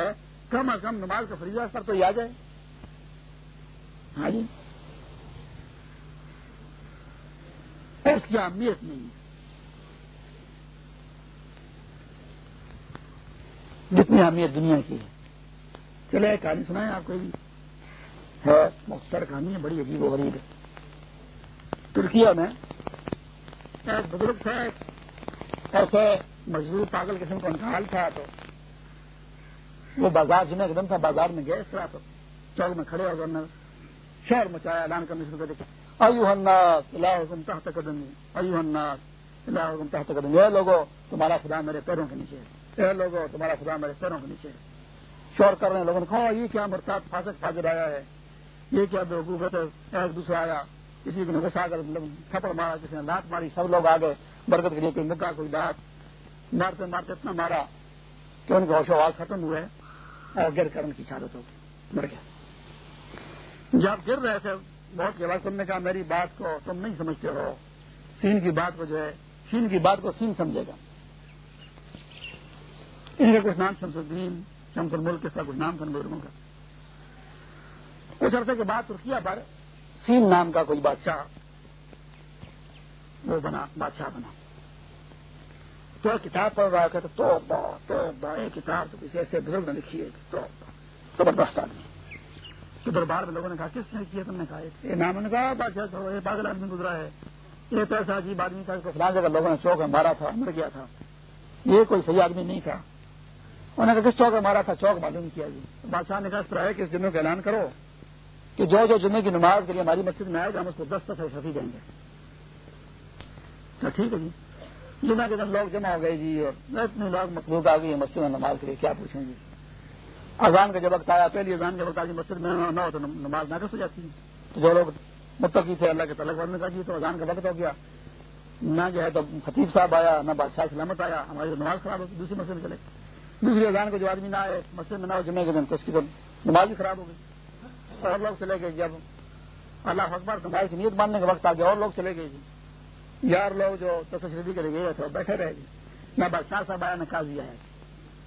کم از کم نماز کا فریضہ پر تو یہ آ جائے۔ ہاں جی۔ اور اس کی اہمیت نہیں ہے۔ جتنی اہمیت دنیا کی ہے۔ چلے ایک کہانی سنائیں آپ کو ہے مختصر کہانی ہے بڑی عجیب و غریب ہے۔ ترکیا میں ایک بزرگ تھا ایسے مزدور پاگل قسم کا انتقال تھا تو وہ بازار جمعے کے دن تھا بازار میں گئے اس طرح تو چوک میں کھڑے ہو گئے شہر مچایا اعلان کرنے شروع کر دیا ایو الناس اللہ حکم تحت قدمی ایو الناس اللہ حکم تحت قدمی یہ لوگوں تمہارا خدا میرے پیروں کے نیچے ہے۔ لوگوں تمہارا خدا میرے پیروں کے نیچے شور کر رہے ہیں لوگوں نے کہا ہاں، یہ کیا مرتاد فاسق فاضر آیا ہے؟ یہ کیا بے حقوق ایک دوسرا آیا؟ کسی نے غصہ کر تھپڑ مارا، کسی نے لات ماری، سب لوگ آ گئے برکت کے لیے کوئی مکہ، کوئی لات مارتے مارتے اتنا مارا کہ ان کا ہوش آواز ختم ہوئے اور گر کر ان کی شہادت ہوگی مر گیا۔ جب گر رہے تھے، بہت کے بعد تم نے کہا، میری بات کو تم نہیں سمجھتے ہو۔ سین کی بات کو جو ہے، سین کی بات کو سین سمجھے گا۔ ان کا کچھ نام شمس الدین شمس الملک کے ساتھ کچھ نام تھا بزرگوں کا۔ کچھ عرصے کے بعد ترکیا پر سین نام کا کوئی بادشاہ وہ بنا، بادشاہ بنا۔ تو کتاب پڑھ رہا کہ تو با یہ کتاب تو کسی ایسے بزرگ نے لکھی ہے تو زبردست آدمی۔ تو دربار میں لوگوں نے کہا، کس نے کیا تم نے کہا؟ یہ نام نے کہا بادشاہ چھوڑو، یہ پاگل آدمی گزرا ہے۔ یہ تو ایسا عجیب آدمی تھا اس کو فلاں جگہ لوگوں نے چوک میں مارا تھا، مر گیا تھا۔ یہ کوئی صحیح آدمی نہیں تھا۔ انہوں نے کہا، کس چوک میں مارا تھا؟ چوک معلوم کیا جی۔ بادشاہ نے کہا، اس طرح ہے کہ اس جمعے کا اعلان کرو کہ جو جو جمعے کی نماز کے لیے ہماری مسجد میں آئے گا، ہم اس کو دس دس شفی دیں گے۔ تو ٹھیک ہے جی۔ جمعہ کے دن لوگ جمع ہو گئے جی اور اتنے لوگ مخلوق آ گئی مسجد میں نماز کے لیے، کیا پوچھیں گے اذان کا جب وقت آیا، پہلی اذان کے وقت آگے مسجد میں نہ ہو تو نماز نہ ہو جاتی ہے۔ تو جو لوگ متقی تھے، اللہ کے تعلق نے کہا جی تو اذان کا وقت ہو گیا۔ نہ جو ہے تو خطیب صاحب آیا، نہ بادشاہ سلامت آیا، ہماری نماز خراب ہوگی دوسری مسجد میں چلے۔ دوسری اذان کو جو آدمی نہ آئے، مسجد میں نہ ہو جمعے کے دن تو اس کی تو نماز بھی خراب ہو گئی۔ اور لوگ چلے گئے جی، جب اللہ اکبر نماز کی نیت ماننے کے وقت آ گیا اور لوگ چلے گئے جی۔ یار لوگ جو تصریفی کرے گئے تھے بیٹھے رہے جی۔ نہ بادشاہ صاحب آیا، نہ قاضی آیا۔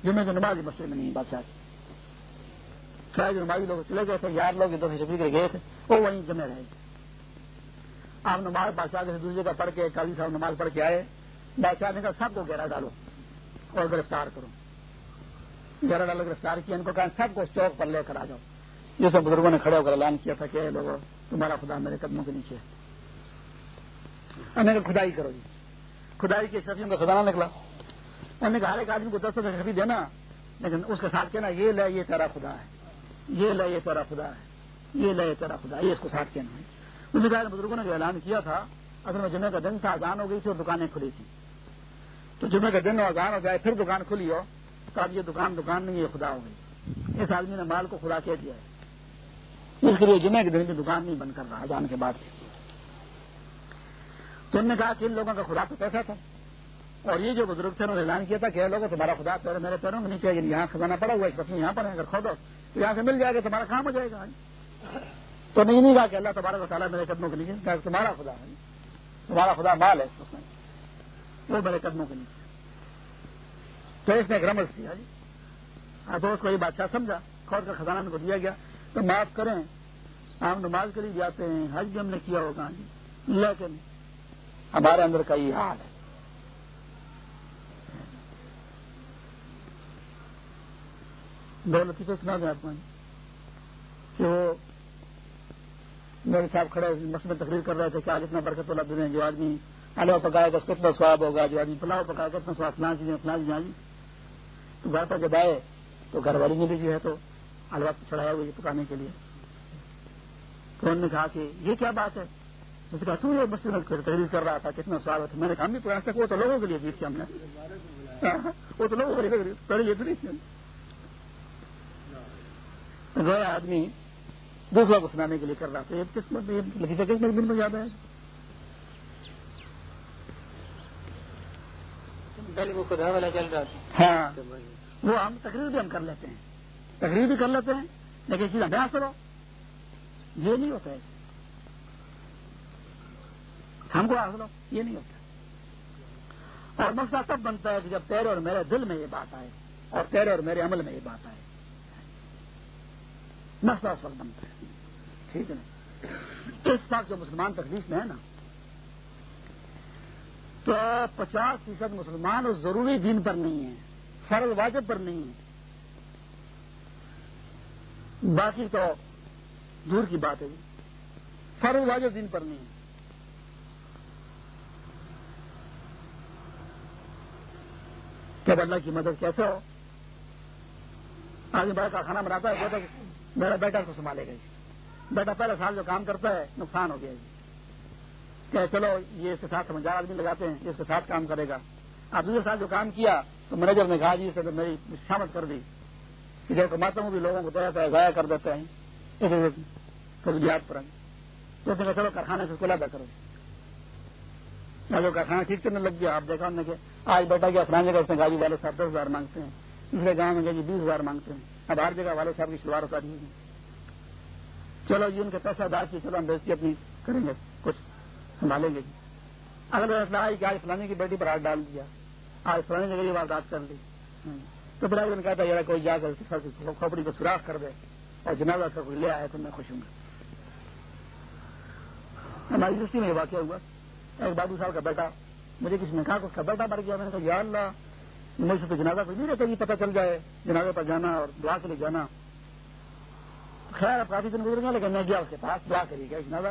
جمعے کی نماز مسجد میں نہیں، بادشاہ کی۔ جو نمازی لوگ چلے گئے تھے، یار لوگ جو تصریفی کرے گئے تھے، وہ وہیں جمع رہے۔ آپ نماز بادشاہ سے دوسری جگہ پڑھ کے، قاضی صاحب نماز پڑھ کے آئے، بادشاہ نے کہا، سب کو گہرا ڈالو اور گرفتار کرو۔ گیارہ ڈالر گرفتار کیا، ان کو کہا، سب کو چوک پر لے کر آ جاؤ۔ جیسے بزرگوں نے کھڑے ہو کر اعلان کیا تھا کہ لوگوں تمہارا خدا میرے قدموں کے نیچے انہوں نے کھدائی کرو جی۔ کھدائی کے شفیوں کا خزانہ نکلا۔ انہوں نے کہا، ہر ایک آدمی کو دس دس دینا، لیکن اس کے ساتھ کہنا، یہ لے، یہ تیرا خدا ہے۔ یہ لے، یہ تیرا خدا ہے۔ یہ لے، یہ تیرا خدا ہے۔ یہ اس کو ساتھ کہنا ہے۔ اس نے کہا بزرگوں نے جو اعلان کیا تھا، اصل میں جمعے کا دن تھا، اذان ہو گئی تھی اور دکانیں کھلی تھی تو جمعے کا دن اذان ہو جائے، پھر دکان کھلی ہو۔ تو اب یہ دکان دکان نہیں یہ خدا ہو گئی۔ اس آدمی نے مال کو خدا کہہ دیا ہے۔ اس کے لیے جمعے کے دن کی دکان نہیں بند کر رہا، جان کے بعد۔ تو انہوں نے کہا کہ ان لوگوں کا خدا تو پیسہ تھا۔ اور یہ جو بزرگ تھے، انہوں نے اعلان کیا تھا کہ لوگوں، تمہارا خدا پیرے میرے پیروں میں نیچے یعنی یہاں خزانہ پڑا ہوا ہے یہاں پر اگر کھودو تو یہاں سے مل جائے گا، تمہارا کام ہو جائے گا۔ تو نہیں نہیں کہا کہ اللہ تمہارا تعالیٰ میرے قدموں کے نیچے تمہارا خدا ہے، تمہارا خدا مال ہے وہ میرے قدموں کے نیچے۔ تو اس نے ایک رمز کیا جی ہاں، تو اس کو یہ بادشاہ سمجھا۔ کھود کا خزانہ ان کو دیا گیا۔ تو معاف کریں۔ ہم نماز کے لیے جاتے ہیں۔ حج بھی ہم نے کیا ہوگا جی۔ لیکن ہمارے اندر کا یہ حال ہے۔ دو لطیفے سنا دیں آپ کو جی، کہ وہ میرے صاحب کھڑے مسئلہ میں تقریر کر رہے تھے کہ آج اتنا برکت والا دن ہے جو آدمی آلو پکایا گا، اس کتنا سواب ہوگا، جو آدمی پلاؤ پکایا گا، اتنا سواب فلاں چیزیں فلاں چیزیں۔ جی گھر پر جب آئے تو گھر والی نے بھی جو ہے تو حلوا چڑھایا ہوئے پکانے کے لیے۔ تو انہوں نے کہا کہ یہ کیا بات ہے؟ اس نے کہا تو یہ میں تحریر کر رہا تھا کتنا سوال ہے۔ میں نے کہا بھی پکا تک وہ تو لوگوں کے لیے جیت کیا ہم نے۔ *laughs* وہ تو لوگوں کے لیے پہلے یہ تو نہیں گویا آدمی دوسرا کو سنانے کے لیے کر رہا تھا۔ کس لطیفہ کس میں دن میں زیادہ ہے وہ خدا والا چل رہا تھا۔ ہاں۔ وہ ہم تقریر بھی ہم کر لیتے ہیں۔ تقریر بھی کر لیتے ہیں، لیکن چیز ابیاس کرو۔ یہ نہیں ہوتا ہے۔ ہم کو حاصل ہو یہ نہیں ہوتا۔ اور مسئلہ تب بنتا ہے کہ جب تیرے اور میرے دل میں یہ بات آئے، اور تیرے اور میرے عمل میں یہ بات آئے۔ مسئلہ اس وقت بنتا ہے۔ ٹھیک ہے نا؟ اس وقت جو مسلمان تکلیف میں ہے نا، تو پچاس فیصد مسلمان ضروری دین پر نہیں ہے فرض واجب پر نہیں۔ ہے باقی تو دور کی بات ہے۔ فرض واجب دین پر نہیں۔ ہے جب اللہ کی مدد کیسے ہو؟ آدمی بڑا کارخانہ بناتا ہے کہتا میرا بیٹا کو سنبھالے گا۔ جی بیٹا پہلے سال جو کام کرتا ہے، نقصان ہو گیا جی کہ چلو، یہ اس کے ساتھ سمجھدار آدمی لگاتے ہیں اس کے ساتھ کام کرے گا۔ اب دوسرے سال جو کام کیا تو مینیجر نے کہا جی اسے میری شامت کر دی۔ کہ جب کماتا ہوں بھی لوگوں کو دیتا ہے ضائع کر دیتے ہیں۔ سہولیات پر تو اس نے کہا، چلو کارخانے سے کھلا کرو۔ جو کارخانہ ٹھیک کرنے لگ گیا، آپ دیکھا انہوں نے کہ آج بیٹا گیا فلاں جگہ اس نے گاجی والے صاحب دس ہزار مانگتے ہیں۔ دوسرے گاؤں میں گیا جی بیس ہزار مانگتے ہیں۔ اب ہر جگہ والے صاحب کی شلوار ہوتا نہیں چلو جی ان کے پیسہ ادا کی چلو ہم بیچ اپنی کریں گے، کچھ سنبھالیں گے۔ جی اگر فیصلہ آئی کہ آج فلانے کی بیٹی پر ہاتھ ڈال دیا، آج فلانے جگہ یہ واردات کر لی۔ تو بلا نے کہتا ہے کوئی جا کر کھوپڑی کو سوراخ کر دے اور جنازہ کا کوئی لے آئے تو میں خوش ہوں۔ گا ہماری یونیورسٹی میں یہ واقعہ ہوا۔ ایک بابو صاحب کا بیٹا، مجھے کسی نے کہا کہ اس کا بیٹا مر گیا۔ میں نے کہا، یا اللہ، مجھ سے تو جنازہ کوئی نہیں رہتا، یہ پتہ چل جائے، جنازے پر جانا اور دعا کے لیے جانا۔ خیر اب کافی دن گزر گیا لیکن میں گیا اس کے پاس دعا کری گیا جنازہ۔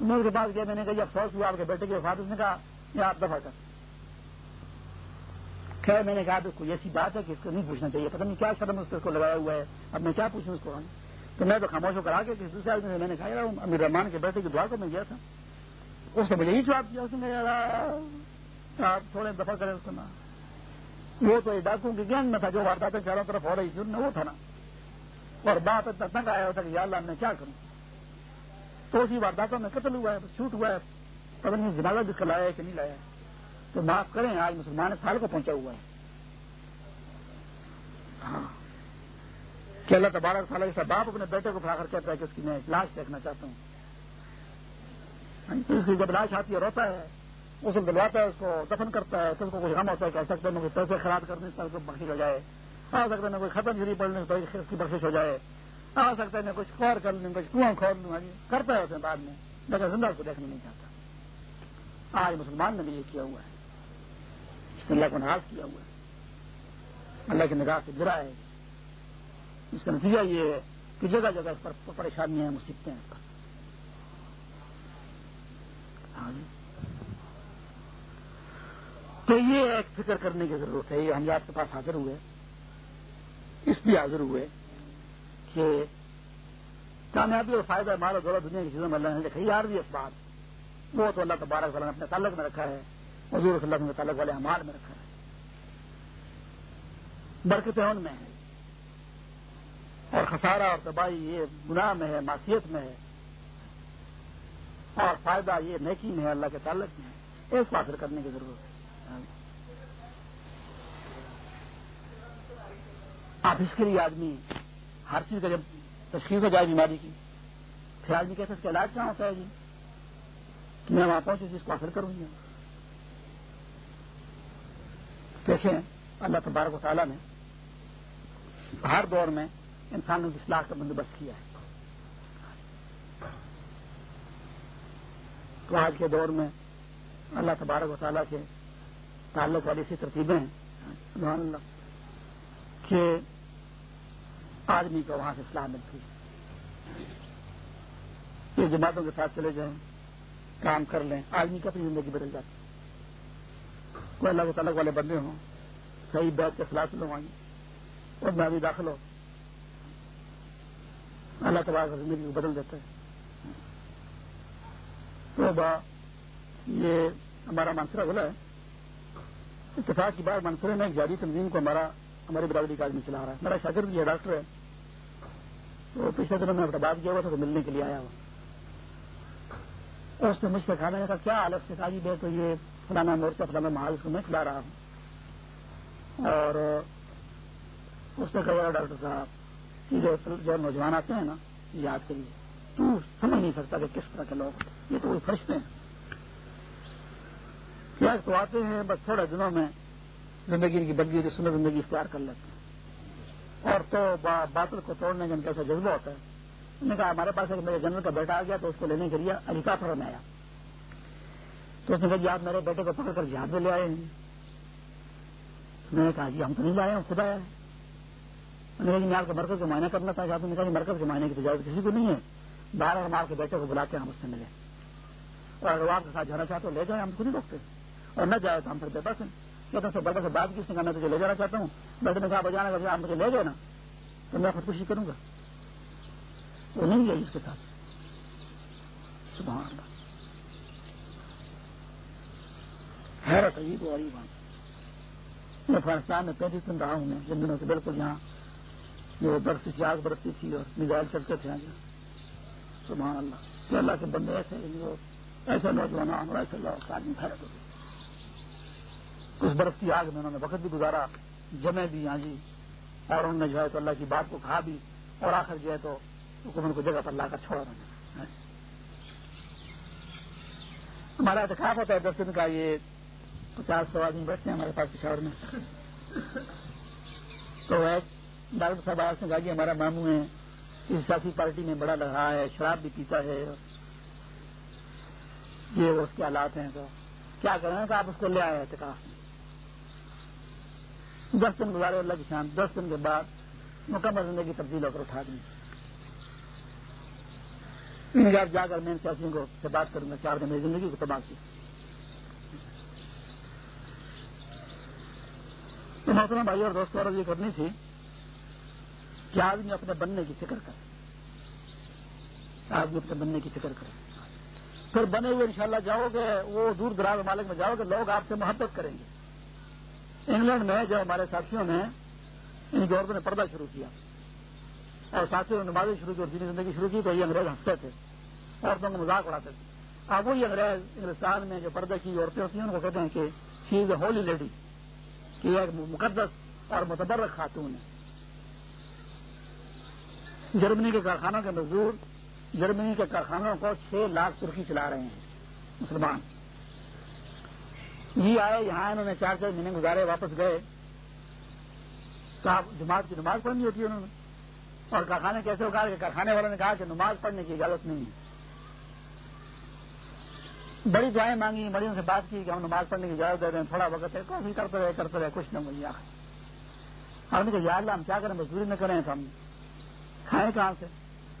میں اس کے پاس گیا میں نے کہا افسوس ہوا آپ کے بیٹے کے ساتھ اس نے کہا، یہ آپ دفاع کر۔ خیر، میں نے کہا تو کوئی ایسی بات ہے کہ اس کو نہیں پوچھنا چاہیے، پتہ نہیں کیا شرم اس کو لگایا ہوا ہے۔ اب میں کیا پوچھوں اس کو؟ تو میں تو خاموش ہو کر آ کے دوسرے آدمی سے میں نے کہا امیر رحمان کے بیٹے کی دعا کو میں گیا تھا۔ اس نے مجھے یہی جواب دیا، اس نے آپ تھوڑے دفاع کریں اس کو نا وہ تو ڈاکو کی گینگ میں تھا، جو وارداتیں چاروں طرف ہو رہی تھی وہ تھا نا۔ اور بات اتنا تنگ آیا ہوتا کہ یا اللہ میں کیا کروں؟ تو اسی وارداتوں میں قتل ہوا ہے، شوٹ ہوا ہے، پتہ نہیں جنازہ جس کا لایا ہے کہ نہیں لایا ہے۔ تو معاف کریں، آج مسلمان سال کو پہنچا ہوا ہے۔ ہاں۔ کہ اللہ تبارک سال جیسا باپ اپنے بیٹے کو پڑھا کر کہتا ہے کہ اس کی میں لاش دیکھنا چاہتا ہوں۔ ہاں، اس کی جب لاش آتی ہے، روتا ہے، اس کو دلواتا ہے، اس کو دفن کرتا ہے تو اس کو کچھ غم ہوتا ہے کہہ سکتے ہیں کوئی پیسے خراب کرنے سے بخش ہو جائے۔ ہاں، آ سکتا ہے کوئی ختم جری پڑنے سے اس کی بخش ہو جائے۔ آ سکتا ہے، میں کچھ خور کر لوں کچھ کنواں کھول لوں ہاں جی، کرتا ہے اسے بعد میں۔ لیکن زندہ کو دیکھنا نہیں چاہتا۔ آج مسلمان نے بھی یہ کیا ہوا ہے۔ اس نے اللہ کو ناراض کیا ہوا ہے۔ اللہ کی نگاہ سے گرا ہے۔ اس کا نتیجہ یہ ہے کہ جگہ جگہ اس پر پریشانیاں ہیں، مصیبتیں ہیں اس پر۔ ہاں جی۔ تو یہ ایک فکر کرنے کی ضرورت ہے، یہ ہم آپ کے پاس حاضر ہوئے۔ اس لیے حاضر ہوئے۔ کہ کامیابی اور فائدہ مال اور دولت دنیا کی چیزوں میں اللہ نے لکھا یار بھی اس بات۔ وہ تو اللہ تبارک نے اپنے تعلق میں رکھا ہے۔ حضور صلی اللہ نے تعلق والے امال میں رکھا ہے۔ برکتیں ان میں ہے اور خسارہ اور تباہی یہ گناہ میں ہے، معصیت میں ہے۔ اور فائدہ یہ نیکی میں ہے، اللہ کے تعلق میں ہے۔ اس کو حاصل کرنے کی ضرورت ہے۔ آپ اس کے لیے آدمی ہر چیز کا جب تشخیص ہو جائے بیماری کی، پھر آدمی کہتے اس کا علاج کہاں ہوتا ہے جی؟ کہ میں وہاں پہنچوں، اس کو حاصل کروں گی۔ دیکھیں، اللہ تبارک و تعالیٰ نے ہر دور میں انسانوں کی اصلاح کا بندوبست کیا ہے۔ تو آج کے دور میں اللہ تبارک و تعالیٰ کے تعلق والی سی ترتیبیں ہیں اللہ، کہ آدمی کو وہاں سے اصلاح ملتی یہ جماعتوں کے ساتھ چلے جائیں، کام کر لیں، آدمی کی اپنی زندگی بدل جاتی کوئی اللہ کے تعلق والے بندے ہوں، صحیح بیٹھ کے سلاح لو آئیں اور میں بھی داخل ہو اللہ تبارک زندگی کو بدل دیتا ہے تو با، یہ ہمارا منصرہ بلا ہے۔ اتفاق کی بات منصرے میں ایک جاری تنظیم کو ہمارا ہماری برادری کا آدمی چلا رہا ہے۔ میرا شاگرد بھی ہے، ڈاکٹر ہے۔ تو پچھلے دنوں میں بات کیا ہوا تھا تو ملنے کے لیے آیا ہوا۔ اور اس نے مجھ سے کھانا کا کیا حالت سے کاجی بے تو یہ فلانا مورچہ، فلانا محال کو میں کھلا رہا ہوں۔ اور اس نے کہا، ڈاکٹر صاحب کہ جو نوجوان آتے ہیں نا یاد کے لیے تو سمجھ نہیں سکتا کہ کس طرح کے لوگ یہ تو فرشتے ہیں۔ کیا تو آتے ہیں، بس تھوڑے دنوں میں زندگی کی بدلی ہوتی سنر زندگی اختیار کر لیتے ہیں۔ اور تو باطل کو توڑنے کا ان کا ایسا جذبہ ہوتا ہے۔ انہوں نے کہا، ہمارے پاس ایک میرے جنرل کا بیٹا آ گیا تو اس کو لینے کے لیے علیقہ پر میں آیا۔ تو اس نے کہا جی آپ میرے بیٹے کو پکڑ کر جہاز میں لے آئے ہیں۔ میں نے کہا جی ہم تو نہیں لائے ہوں خدا آیا میں نے کہا جی میں آپ کو مرکز کا معائنہ کرنا تھا۔ آپ نے کہا جی مرکز کے معائنے کی تجارت کسی کو نہیں ہے۔ باہر ہم آپ کے بیٹے کو بلاتے ہیں، ہم اس سے ملے اور اگر آپ کے ساتھ جانا چاہتے ہو، لے جائیں، ہم خود ہی روکتے۔ اور نہ جائے تو ہم پھر بے بس ہیں۔ کہتے ہیں بیٹے سے بات کی میں تجھے لے جانا چاہتا ہوں۔ بیٹے نے کہا بجانا اگر آپ مجھے لے گئے نا تو میں خودکشی کروں گا۔ وہ نہیں گئی اس کے ساتھ۔ سبحان اللہ۔ حیرت عجیب و غریب میں افغانستان میں پینتیس دن رہا ہوں، میں جن دنوں سے بالکل یہاں جو برس کی آگ برستی تھی اور میزائل چلتے تھے سبحان اللہ۔ کہ اللہ کے بندے ایسے ایسے نوجوان اور ایسے لوگ حیرت ہوتی کچھ برس کی آگ میں انہوں نے وقت بھی گزارا جمے بھی ہاں جی اور انہوں نے جو ہے تو اللہ کی بات کو کہا بھی، اور آخر جو ہے تو حکومت کو جگہ پر لا کر چھوڑا رہے ہمارا اتخاب ہوتا ہے دس دن کا، یہ پچاس سو آدمی بیٹھتے ہیں ہمارے پاس پشاور میں۔ تو ایک ڈاکٹر صاحب آج نے کہا کہ ہمارا ماموں ہے اس سیاسی پارٹی میں بڑا لگ رہا ہے، شراب بھی پیتا ہے۔ یہ اس کے حالات ہیں تو کیا کریں؟ تو آپ اس کو لے آئے اعتکاف میں۔ دس دن گزارے اللہ کی شان، دس دن کے بعد مکمل زندگی تبدیل ہو کر اٹھا دیں آپ جا کر میں سیاسیوں کو سے بات کروں گا، چار دن میری زندگی کو تباہ کی تو محترم بھائی اور دوستوں اور یہ کرنی تھی کہ آدمی اپنے بننے کی فکر کرے۔ آدمی اپنے بننے کی فکر کرے۔ پھر بنے ہوئے انشاءاللہ جاؤ گے، وہ دور دراز مالک میں جاؤ گے، لوگ آپ سے محبت کریں گے۔ انگلینڈ میں جب ہمارے ساتھیوں نے ان کی عورتوں نے پردہ شروع کیا اور ساتھیوں نے نمازیں شروع کی اور دینی زندگی شروع کی تو یہ انگریز ہنستے تھے عورتوں کو مذاق اڑاتے تھے۔ اب وہی انگریز انگلستان میں جو پردہ کی عورتیں ہوتی ہیں ان کو کہتے ہیں کہ شی از اے ہولی لیڈی کہ یہ ایک مقدس اور متبرک خاتون ہے۔ جرمنی کے کارخانوں کے مزدور، جرمنی کے کارخانوں کو چھ لاکھ ترکی چلا رہے ہیں، مسلمان۔ یہ آئے یہاں انہوں نے چار چار مہینے گزارے، واپس گئے۔ جماعت کی نماز پڑھنی ہوتی ہے انہوں نے۔ اور کارخانے کیسے ہوگا کہ کارخانے والوں نے کہا کہ نماز پڑھنے کی اجازت نہیں ہے۔ بڑی دعائیں مانگی بڑی ان سے بات کی کہ ہم نماز پڑھنے کی اجازت دے رہے ہیں۔ تھوڑا وقت ہے، کافی کرتے رہے کرتے رہے، کچھ نہ مجھے ہم نے کہا، یا اللہ، ہم کیا کریں؟ مزدوری نہ کریں تو ہم کھائیں کہاں سے؟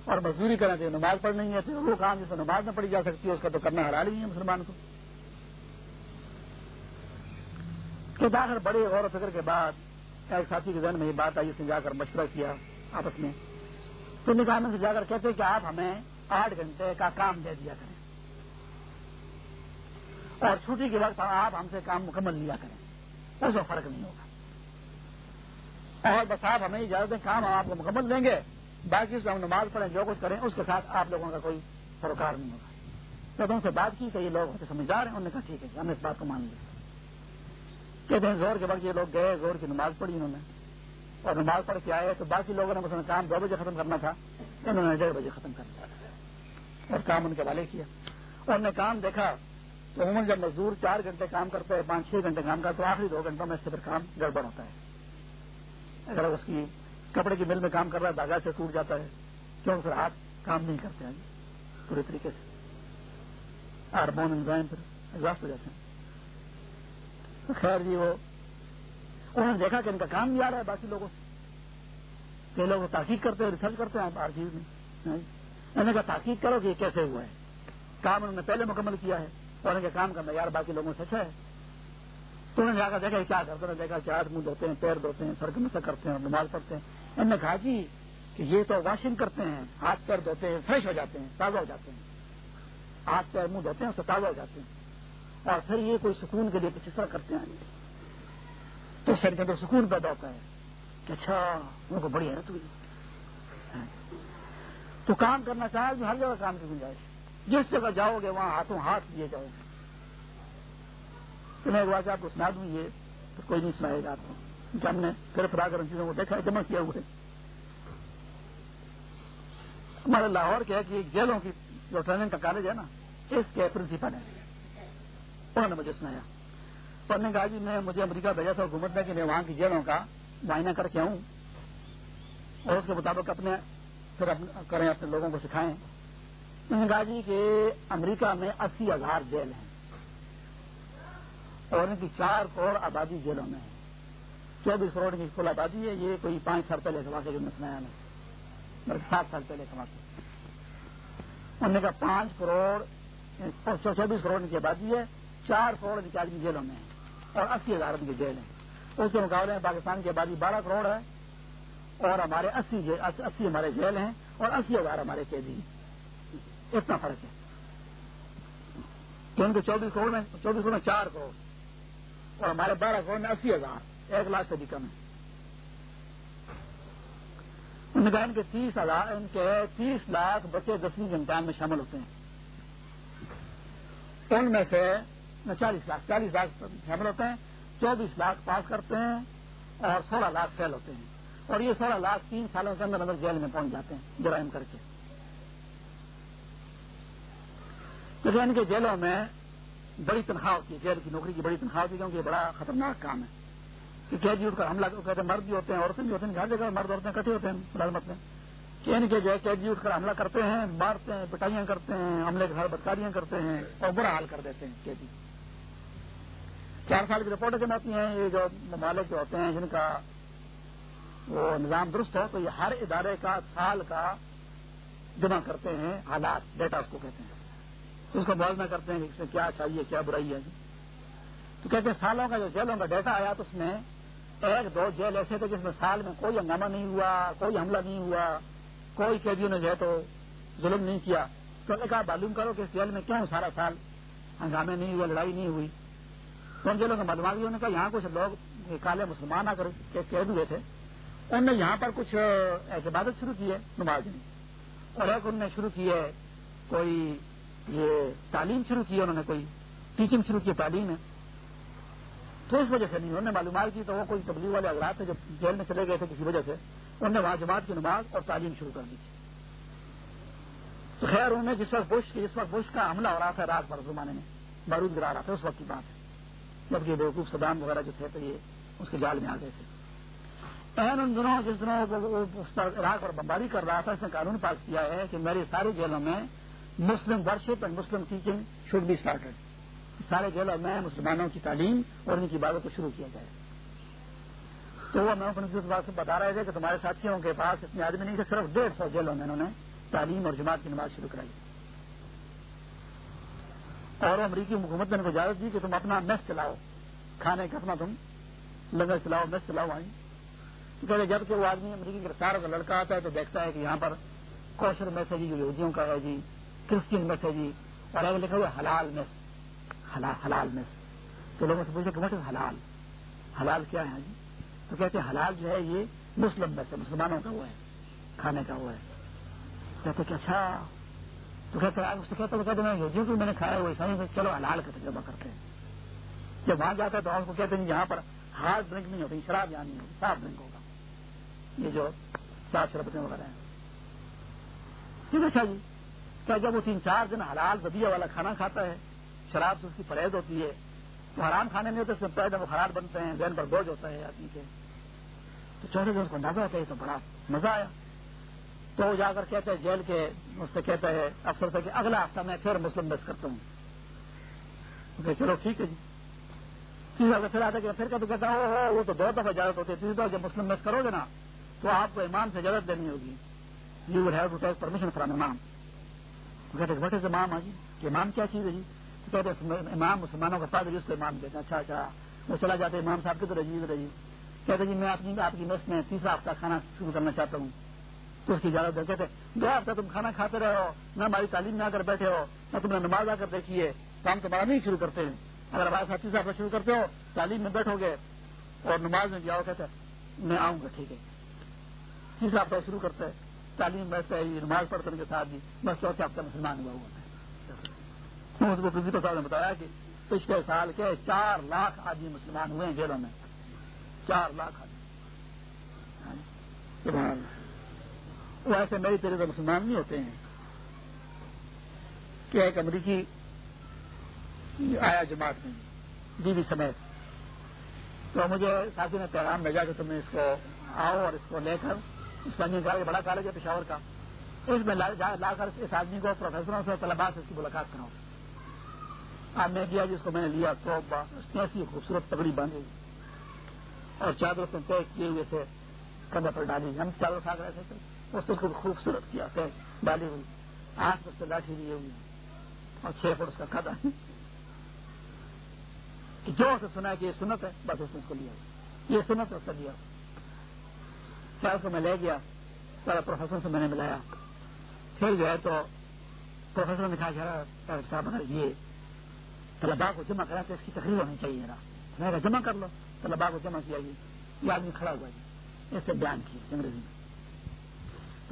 اور مزدوری کریں تو نماز پڑھنی ہے، تو وہ کام جس نماز نہ پڑھی جا سکتی ہے، اس کا تو کرنا ہرا نہیں ہے مسلمان کو۔ کہ داخل بڑے غور و فکر کے بعد ایک ساتھی کے ذہن میں یہ بات آئی، اس نے جا کر مشورہ کیا آپس میں۔ تو نکال سے جا کر کہتے کہ آپ ہمیں آٹھ گھنٹے کا کام دے دیا کریں۔ اور چھٹی کے وقت آپ ہم سے کام مکمل لیا کریں۔ اس میں فرق نہیں ہوگا۔ اور بس آپ ہمیں اجازت دیں، کام ہم آپ کو مکمل دیں گے۔ باقی اس میں ہم نماز پڑھیں، جو کچھ کریں، اس کے ساتھ آپ لوگوں کا کوئی سروکار نہیں ہوگا۔ جب ان سے بات کی کہ یہ لوگ سمجھدار ہیں، انہوں نے کہا، ٹھیک ہے جی، ہم نے اس بات کو مان لیا کہتے ہیں زور کے وقت یہ لوگ گئے زور کی نماز پڑھی انہوں نے۔ اور نماز پڑھ کے آئے تو باقی لوگوں نے مثلا کام دو بجے ختم کرنا تھا انہوں نے ڈیڑھ بجے ختم کر دیا۔ اور کام ان کے والے کیا۔ انہوں نے کام دیکھا تو عموماً جب مزدور چار گھنٹے کام کرتا ہے پانچ چھ گھنٹے کام کرتا ہے تو آخری دو گھنٹوں میں اس سے پھر کام گڑبڑ ہوتا ہے۔ اگر اس کی کپڑے کی مل میں کام کر رہا ہے، داغا سے ٹوٹ جاتا ہے، کیوں؟ پھر ہاتھ کام نہیں کرتے ہیں۔ پورے طریقے سے۔ ہارمون انزائم پھر ایگزاسٹ ہو جاتے ہیں۔ خیر جی وہ۔ انہوں نے دیکھا کہ ان کا کام نہیں آ رہا ہے باقی لوگوں سے۔ کئی لوگ تحقیق کرتے ہیں ریسرچ کرتے ہیں ہر چیز میں۔ ہاں جی۔ انہوں نے کہا تحقیق کرو کہ یہ کیسے ہوا ہے۔ کام انہوں نے پہلے مکمل کیا ہے اور ان کا کام کا معیار باقی لوگوں سے اچھا ہے۔ تو انہوں نے جا کر دیکھا کیا کرتے ہیں دیکھا کہ ہاتھ منہ دھوتے ہیں، پیر دھوتے ہیں سڑک مسا کرتے ہیں نماز پڑھتے ہیں۔ انہوں نے کہا جی کہ یہ تو واشنگ کرتے ہیں، ہاتھ پیر دھوتے ہیں، فریش ہو جاتے ہیں، تازہ ہو جاتے ہیں۔ ہاتھ پیر منہ دھوتے ہیں، اس سے تازہ ہو جاتے ہیں۔ اور پھر یہ کوئی سکون کے لیے کچھ اس طرح کرتے ہیں۔ تو سر کے اندر سکون پیدا ہوتا ہے کہ اچھا ان کو بڑی حیرت ہوئی۔ تو کام کرنا چاہے تو ہر جگہ کام کی گنجائش۔ جس جگہ جاؤ گے، وہاں ہاتھوں ہاتھ لیے جاؤ گے۔ تو میں ایک آپ کو سنا دوں، یہ تو کوئی نہیں سنائے گا آپ کو۔ کیونکہ ہم نے پھر پھر کر ان چیزوں کو دیکھا ہے جمع کیا ہوئے۔ ہمارے لاہور کے کہ جیلوں کی جو ٹریننگ کا کالج ہے نا، اس کے پرنسپل ہیں۔ انہوں نے مجھے سنایا۔ تو نے کہا جی میں مجھے امریکہ بھیجا تھا، حکومت نے کہ میں وہاں کی جیلوں کا معائنہ کر کے آؤں اور اس کے مطابق اپنے پھر کریں، اپنے لوگوں کو سکھائیں۔ انہوں نے کہا جی کہ امریکہ میں اسی ہزار جیل ہیں اور ان کی چار کروڑ آبادی جیلوں میں ہے چوبیس کروڑ کی کل آبادی ہے، یہ کوئی پانچ سال پہلے کما کے، جو میں سنایا میں بلکہ سات سال پہلے کما کے۔ انہوں نے کہا پانچ کروڑ چوبیس کروڑ کی آبادی ہے۔ چار کروڑ آدمی جیلوں میں ہے اور اسی ہزار ان کی جیل ہیں۔ اس کے مقابلے میں پاکستان کی آبادی بارہ کروڑ ہے اور ہمارے اسی اسی ہمارے جیل ہیں اور اسی ہزار ہمارے قیدی ہیں۔ اتنا فرق ہے۔ کہ ان کے چوبیس کروڑ میں چوبیس کروڑ میں چار کروڑ اور ہمارے بارہ کروڑ میں اسی ہزار۔ ایک لاکھ سے بھی کم ہے۔ ان کا ان کے تیس ہزار ان کے تیس لاکھ بچے دسویں کے امتحان میں شامل ہوتے ہیں۔ ان میں سے چالیس لاکھ چالیس لاکھ شامل ہوتے ہیں، چوبیس لاکھ پاس کرتے ہیں اور سولہ لاکھ فیل ہوتے ہیں۔ اور یہ سولہ لاکھ تین سالوں کے اندر اندر جیل میں پہنچ جاتے ہیں جرائم کر کے۔ کیونکہ یعنی ان کے جیلوں میں بڑی تنخواہ ہوتی ہے، جیل کی نوکری کی بڑی تنخواہ ہوتی ہے کیونکہ یہ بڑا خطرناک کام ہے۔ کہ قیدی اٹھ کر حملہ کہتے ہیں، مرد بھی ہوتے ہیں، عورتیں بھی ہوتے ہیں ہر جگہ مرد عورتیں کٹھے ہوتے ہیں ملازمت میں۔ کہ یعنی ان کے جو ہے قیدی اٹھ کر حملہ کرتے ہیں، مارتے ہیں، پٹائیاں کرتے ہیں حملے کے گھر بدکاریاں کرتے ہیں اور برا حال کر دیتے ہیں قیدی چار سال کی رپورٹیں جمع ہوتی ہیں، یہ جو ممالک جو ہوتے ہیں، جن کا وہ نظام درست ہو تو یہ ہر ادارے کا سال کا جمع کرتے ہیں حالات ڈیٹا اس کو کہتے ہیں۔ اس کا موازنہ کرتے ہیں کہ اس میں کیا چاہیے کیا برائی ہے۔ تو کہتے ہیں سالوں کا جو جیلوں کا ڈیٹا آیا، تو اس میں ایک، دو جیل ایسے تھے جس میں سال میں کوئی ہنگامہ نہیں ہوا، کوئی حملہ نہیں ہوا، کوئی قیدیوں نے جو ہے تو ظلم نہیں کیا۔ تو نے کہا، معلوم کرو کہ اس جیل میں کیوں سارا سال ہنگامے نہیں ہوئے، لڑائی نہیں ہوئی۔ تو ان جیلوں کا معلومات نے کہا یہاں کچھ لوگ کالے مسلمان آ کر قید ہوئے تھے انہوں نے یہاں پر کچھ عبادت شروع کی ہے، نماز میں اور ایک انہوں نے شروع کی ہے، کوئی یہ تعلیم شروع کی ہے، انہوں نے کوئی ٹیچنگ شروع کی تعلیم ہے تو اس وجہ سے نہیں، انہوں نے معلومات کی، تو وہ کوئی تبلیغ والے حضرات تھے جو جیل میں چلے گئے تھے کسی وجہ سے، انہوں نے وہاں جماعت کی نماز اور تعلیم شروع کر دی تھی۔ تو خیر، انہوں نے جس وقت بش، جس وقت بش کا حملہ ہو رہا تھا رات بھر زمانے میں، بارود گرا رہا تھا، اس وقت کی بات ہے۔ مطلب جبکہ بیوقوف صدام وغیرہ جو تھے تو یہ اس کے جال میں آ گئے تھے۔ اہم ان دنوں جس دنوں عراق پر بمباری کر رہا تھا، اس نے قانون پاس کیا ہے کہ میری ساری جیلوں میں Muslim worship and Muslim teaching should be started سارے جیلوں میں مسلمانوں کی تعلیم اور ان کی باتوں کو شروع کیا جائے۔ تو وہ میں اپنے بات سے بتا رہے تھے کہ تمہارے ساتھیوں کے پاس اتنے آدمی نہیں تھے، صرف ڈیڑھ سو جیلوں میں انہوں نے تعلیم اور جماعت کی نماز شروع کرائی۔ اور امریکی حکومت نے ان کو اجازت دی کہ تم اپنا میس چلاؤ۔ کھانے کا اپنا تم لنگر چلاؤ، میس چلاؤ آئی کہتے جبکہ وہ آدمی امریکی گرفتار کا لڑکا آتا ہے تو دیکھتا ہے کہ یہاں پر کوشر میسج جو جی، یہودیوں کا ہے جی کرسچین میسج جی اور اگر لکھا ہوا حلال میس۔ حلال میس۔ تو لوگوں سے پوچھے کہ مطلب حلال؟ حلال کیا ہے جی؟ تو کہتے ہیں حلال جو ہے یہ مسلم میس ہے، مسلمانوں کا وہ ہے، کھانے کا وہ ہے۔ کہتے کہ اچھا تو کہتے ہیں اس سے کہتے کہتے میں یہودیوں کو میں نے کھایا وہ عیسائی میں چلو، حلال کا تجربہ کرتے ہیں۔ جب وہاں جاتا ہے تو ہم کو کہتے ہیں، یہاں پر ہارڈ ڈرنک نہیں ہوتی، شراب یہاں نہیں ہوتی، صاف ڈرنک ہوگا۔ یہ جو صاف شربتیں وغیرہ ہیں۔ ٹھیک ہے اچھا جی۔ کیا جب وہ تین چار دن حلال بدیا والا کھانا کھاتا ہے، شراب سے اس کی پرہیز ہوتی ہے، تو حرام کھانے میں تو اس میں پیدا خراب بنتے ہیں، ذہن پر بوجھ ہوتا ہے، آدمی کے۔ تو چوتھے دن اس کو اندازہ ہوتا ہے تو بڑا مزہ آیا۔ تو وہ جا کر کہتے ہیں جیل کے، اس سے کہتا ہے افسر سے کہ اگلا ہفتہ میں پھر مسلم بس کرتا ہوں۔ کہ چلو ٹھیک ہے جی۔ تیسرا پھر آتا کہ پھر کبھی کہتا ہوں وہ تو دو دفعہ اجازت ہوتی ہے۔ تیسری دفعہ جب مسلم بس کرو گے نا، تو آپ کو امام سے اجازت دینی ہوگی۔ You will have to take permission from امام کہتے وٹ از امام جی کہ امام کیا چیز ہے جی؟ کہتے امام مسلمانوں کا پادری اس کو امام کہتے ہیں۔ اچھا اچھا۔ وہ چلا جاتا ہے، امام صاحب کی تو رجیو رجیو کہتے جی میں اپنی آپ کی میس میں تیسرا ہفتہ کھانا شروع کرنا چاہتا ہوں۔ تو اس کی اجازت ہے کہتے دو ہفتہ تم کھانا کھاتے رہے ہو، نہ ہماری تعلیم میں آ کر بیٹھے ہو، نہ تم نے نماز آ کر دیکھی ہے تو ہم تمہارا نہیں شروع کرتے ہیں۔ اگر ہمارے ساتھ تیسرا ہفتہ شروع کرتے ہو، تعلیم میں بیٹھو گے اور نماز میں جاؤ کہتے میں آؤں گا، ٹھیک ہے۔ تیسرا ہفتہ شروع کرتے تعلیم بیٹھتے ہیں نماز پڑھتے کے ساتھ بھی بس چوتھے ہفتہ مسلمان ہوا ہوا ہے۔ اس کو پرنسپل صاحب نے بتایا کہ پچھلے سال کے چار لاکھ آدمی مسلمان ہوئے ہیں جیلوں میں۔ چار لاکھ آدمی۔ ہاں جی۔ وہ ایسے میری طرح سے مسلمان نہیں ہوتے ہیں کہ ایک امریکی آیا جماعت میں بیوی سمیت۔ تو مجھے ساتھی نے پیغام بھیجا کہ تم اس کو آؤ اور اس کو لے کر، اس کا بڑا کالج ہے پشاور کا۔ اس میں لا کر اس آدمی کو، پروفیسروں سے طلبا سے اس کی ملاقات کراؤ اب میں گیا جس کو میں نے لیا تو اس نے ایسی خوبصورت پگڑی باندھی اور چادر سے طے کیے ہوئے تھے کندھے پر ڈالی۔ ہم چادر کھا رہے تھے۔ اس کو خوبصورت کیا طے ڈالی ہوئی آٹھ اس سے لاٹھی لیے ہوئی اور چھ فٹ اس کا کھاتا کہ جو اسے سنا کہ یہ سنت ہے، بس اس نے اس کو لیا۔ یہ سنت اس کا لیا۔ کیا اس کو میں لے گیا؟ پہلے پروفیسر سے میں نے ملایا۔ پھر جو ہے تو پروفیسر نے کہا صاحب یہ طلبا کو جمع کرا تو اس کی تقریر ہونی چاہیے نا۔ میں جمع کر لو۔ طلبا کو جمع کیا یہ آدمی کھڑا ہوا جی اس سے بیان کیا انگریزی میں۔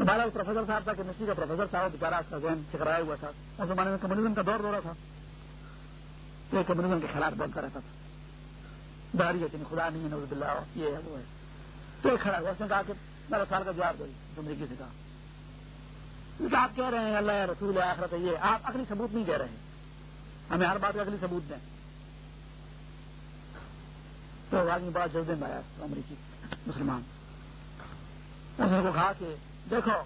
تو بارہ پروفیسر صاحب تھا کیمسٹری کا پروفیسر تھا بےچارا اس کا ذہن چکرایا ہوا تھا۔ اس زمانے میں کمیونزم کا دور دورہ تھا۔ تو یہ کمیونزم کے خلاف بولتا رہتا تھا۔ داری ہے خدا نہیں ہے نوز اللہ یہ ہے، وہ ہے۔ تو یہ کھڑا ہوا، اس نے کہا کہ میرا سال کا جواب دو زندگی سے کہا۔ آپ کہہ رہے ہیں، اللہ رسول آخرت ہے یہ۔ آپ اگلی ثبوت نہیں کہہ رہے ہیں۔ ہمیں ہر بات کا اگلی ثبوت دیں۔ تو آدمی بڑا جذبے میں آیا امریکی مسلمان۔ اس نے کو کہا کہ دیکھو،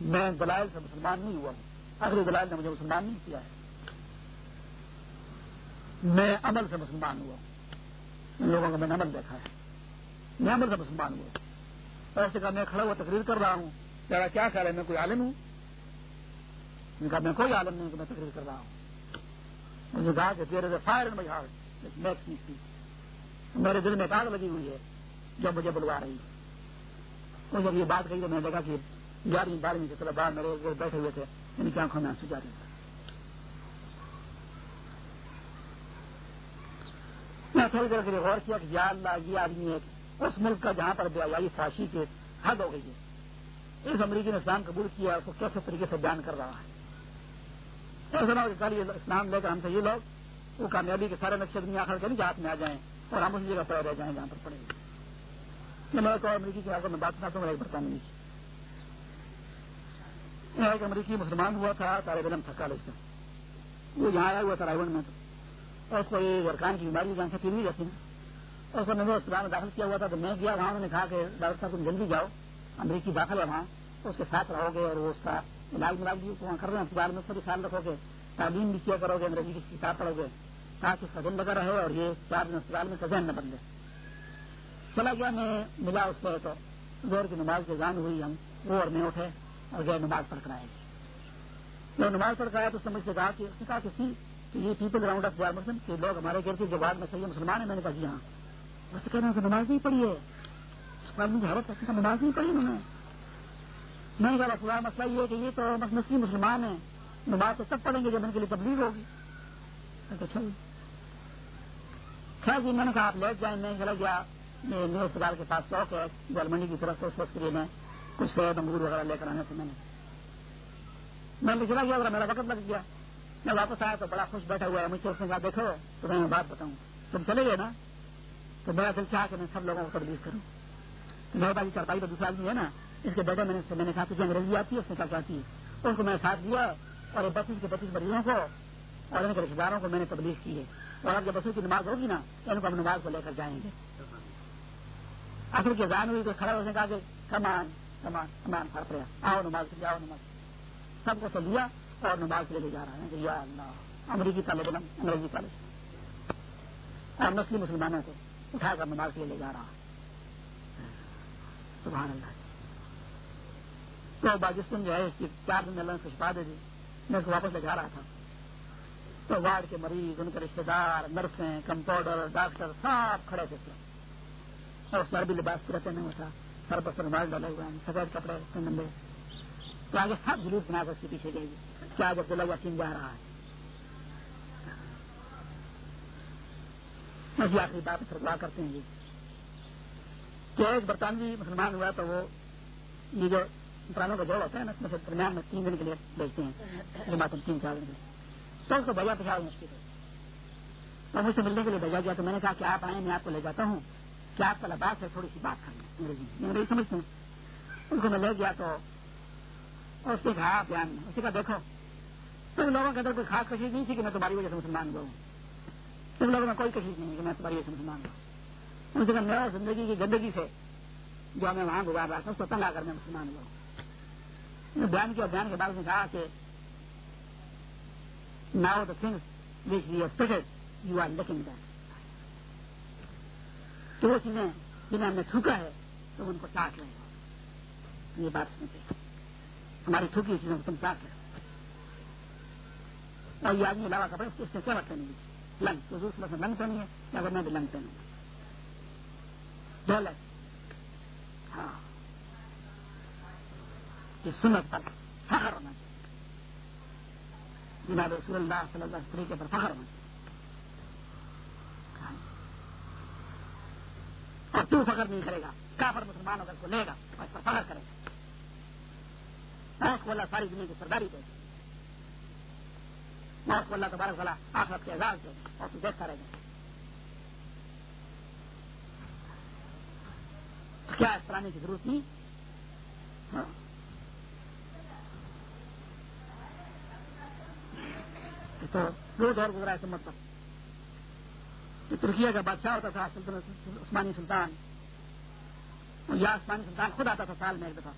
میں دلائل سے مسلمان نہیں ہوا ہوں۔ اگلی دلائل نے مجھے مسلمان نہیں کیا ہے۔ میں عمل سے مسلمان ہوا ہوں۔ ان لوگوں کو میں نے عمل دیکھا ہے۔ میں عمل سے مسلمان ہوا ایسے کہا، میں کھڑا ہوا تقریر کر رہا ہوں۔ تیرا کیا خیال ہے؟ میں کوئی عالم ہوں؟ کہا، میں کوئی عالم نہیں کہ میں تقریر کر رہا ہوں۔ مجھے کہا کہ تیرے فائر مجھے میتھ کی تھی میرے دل میں آگ لگی ہوئی ہے جو مجھے بلوا رہی ہے۔ وہ جب یہ بات کہی تو میں نے دیکھا کہ گیارہویں بارہویں کے طلبا میرے بیٹھے ہوئے تھے، ان کی آنکھوں میں آنسو جا رہے تھے۔ میں تھوڑی دیر کے لیے غور کیا کہ یا اللہ، یہ آدمی ہے اس ملک کا جہاں پر بیائی فاشی کے حد ہو گئی ہے۔ اس امریکی نے اسلام قبول کیا اس کو کیسے طریقے سے بیان کر رہا ہے۔ ایسا نہ کل یہ اسلام لے کر ہم سے یہ لوگ، وہ کامیابی کے سارے نقشے دنیا آخر کے ہاتھ میں آ جائیں اور ہم اسی جگہ پڑے رہ جائیں جہاں پر پڑے۔ گے میں تو امریکی کے میں بات کرتا ہوں ایک برطانوی کی۔ ایک امریکی مسلمان ہوا تھا، طالب علم تھا، کالج کا وہ یہاں آیا ہوا تھا رائے میں۔ اور اس کو یہ ورکان کی بیماری جہاں سے پھر بھی رہتی اور اس کو نمبر اسپتال میں داخل کیا ہوا تھا۔ تو میں گیا وہاں، انہوں نے کہا کہ ڈاکٹر صاحب تم جلدی جاؤ، امریکی داخل ہے وہاں۔ اس کے ساتھ رہو گے اور وہ اس کا علاج ملاج بھی وہاں کر رہے ہیں۔ اسپتال میں اس کا بھی خیال رکھو گے۔ تعلیم بھی کیا کرو گے، انگریزی کی کتاب پڑھو گے، تاکہ اس کا دن لگا رہے اور یہ چار دن اسپتال میں سزین نہ بدلے۔ چلا گیا میں ملا اس سے تو زور کی نماز کی جان ہوئی ہم وہ اور میں اٹھے اور گئے نماز پڑھ کر آئے جب نماز پڑھ کر آیا تو اس نے مجھ سے کہا کہ اس نے کہا کہ سی کہ یہ پیپل راؤنڈ آف جار مسلم کہ لوگ ہمارے گھر کے جو بعد میں صحیح مسلمان ہیں میں نے کہا جی ہاں بس کہہ رہے ہیں نماز نہیں پڑھی ہے اس بعد نماز نہیں پڑھی انہوں نے میں نے کہا پورا مسئلہ یہ ہے کہ یہ تو مسلم مسلمان ہیں نماز تو سب پڑھیں گے جب ان کے لیے تبلیغ ہوگی اچھا جی خیر جی میں نے کہا آپ لیٹ جائیں میں چلا گیا میرے اسپتال کے پاس شوق ہے گورنمنٹ کی طرف سے اس کے لیے میں کچھ سیب انگور وغیرہ لے کر آنے سے میں نے۔ میں نے چلا گیا میرا وقت لگ گیا۔ میں واپس آیا تو بڑا خوش بیٹھا ہوا ہے۔ مجھ سے اس نے کہا، دیکھو تو میں بات بتاؤں۔ تم چلے گئے نا؟ تو میرا دل چاہ کہ میں سب لوگوں کو تبدیل کروں۔ میرے پاس چرپائی تو دوسرا آدمی ہے نا، اس کے بیٹے میں نے میں نے کہا، تجھے انگریزی آتی ہے؟ اس نے کہا آتی ہے؟ اس کو میں نے ساتھ دیا اور بتیس کے بتیس مریضوں کو اور ان کے رشتے داروں کو میں نے تبلیغ کی ہے۔ اور اب جب بسوں کی نماز ہوگی نا تو ان کو ہم نماز کو لے کر جائیں گے۔ اصل کی جان ہوئی تو کھڑا ہونے کہا کہ کمان کمان کمان فرق رہا۔ آؤ نماز آؤ نماز سب کو سب لیا اور نماز کے جا رہا ہے۔ کہ یا اللہ، امریکی طالب علم انگریزی طالب اور نسلی مسلمانوں کو اٹھا کر نماز کے لیے لے جا رہا سبحان اللہ۔ تو باجستان جو ہے، اس کی چار دن اللہ نے خوشپا دے دی۔ میں اس کو واپس لے جا رہا تھا۔ تو وارڈ کے مریض، ان کے رشتے دار، نرسیں کمپاؤڈر ڈاکٹر، سب کھڑے تھے اور اس عربی لباس پورا پہنا ہوا تھا سر پر سرمال ڈالے ہوئے ہیں، سفید کپڑے لمبے تو آگے سب جلوس بنا کر اس کے پیچھے گئے۔ کیا جب دلہ یقین جا رہا ہے۔ ایسی آخری بات سرکار کرتے ہیں جی۔ کہ ایک برطانوی مسلمان ہوا تو وہ یہ جو پرانوں کا جوڑ ہوتا ہے نا، اس میں سے درمیان میں تین دن کے لیے بھیجتے ہیں، جماعت تین چار دن کے لیے۔ تو اس کو بھیا پچھاڑ مشکل ہے۔ تو مجھ سے ملنے کے لیے بھیجا گیا تو میں نے کہا کہ آپ آئیں، میں آپ کو لے جاتا ہوں۔ کہ آپ کا لباس ہے تھوڑی سی بات کرنا انگریزی میں، انگریزی سمجھتے ہیں۔ اس کو میں لے گیا تو اس نے کہا، بیان میں اس نے کہا، دیکھو، تم لوگوں کے اندر کوئی خاص کشید نہیں تھی کہ میں تمہاری وجہ سے مسلمان ہوا ہوں تم لوگوں میں کوئی کشید نہیں کہ میں تمہاری وجہ سے مسلمان ہوں۔ ان سے کہا، میرا زندگی کی گندگی سے جو میں وہاں گزار رہا تھا، اس کو تنگ آ کر میں مسلمان ہوا ہوں بیان کیا، بیان کے بعد نے کہا کہ now the things which we expected you are looking that تو وہ چیزیں جنہیں ہم تھوکا ہے، تو ان کو چاٹ لیں یہ بات سنتے ہماری تھوکی چیزوں کو تم چاٹ لیں اور یہ آدمی علاوہ کپڑے اس نے کیا بات کرنی ہے؟ لنگ۔ تو دوسرے سے لنگ پہنی ہے، یا میں بھی لنگ پہنوں۔ ڈولر ہاں۔ یہ سنت پر فخر ہونا۔ چاہیے جناب رسول اللہ صلی اللہ علیہ طریقے پر فخر ہونا۔ چاہیے اور تو فخر نہیں کرے گا۔ کافر مسلمان ہوگا، اس کو لے گا، اور اس پر فخر کرے گا۔ اس کو اللہ ساری دنیا کی سرداری دے گا۔ اس کو اللہ تبارک والا آخرت کے اعزاز دے گا، اور تو دیکھتا رہے گا۔ کیا اس طرح کی ضرورت نہیں؟ ہاں۔ تو روز اور گزرا ہے سمت پر۔ جو ترکیہ کا بادشاہ ہوتا تھا عثمانی سلطان۔ یا عثمانی سلطان خود آتا تھا سال میں ایک دفعہ۔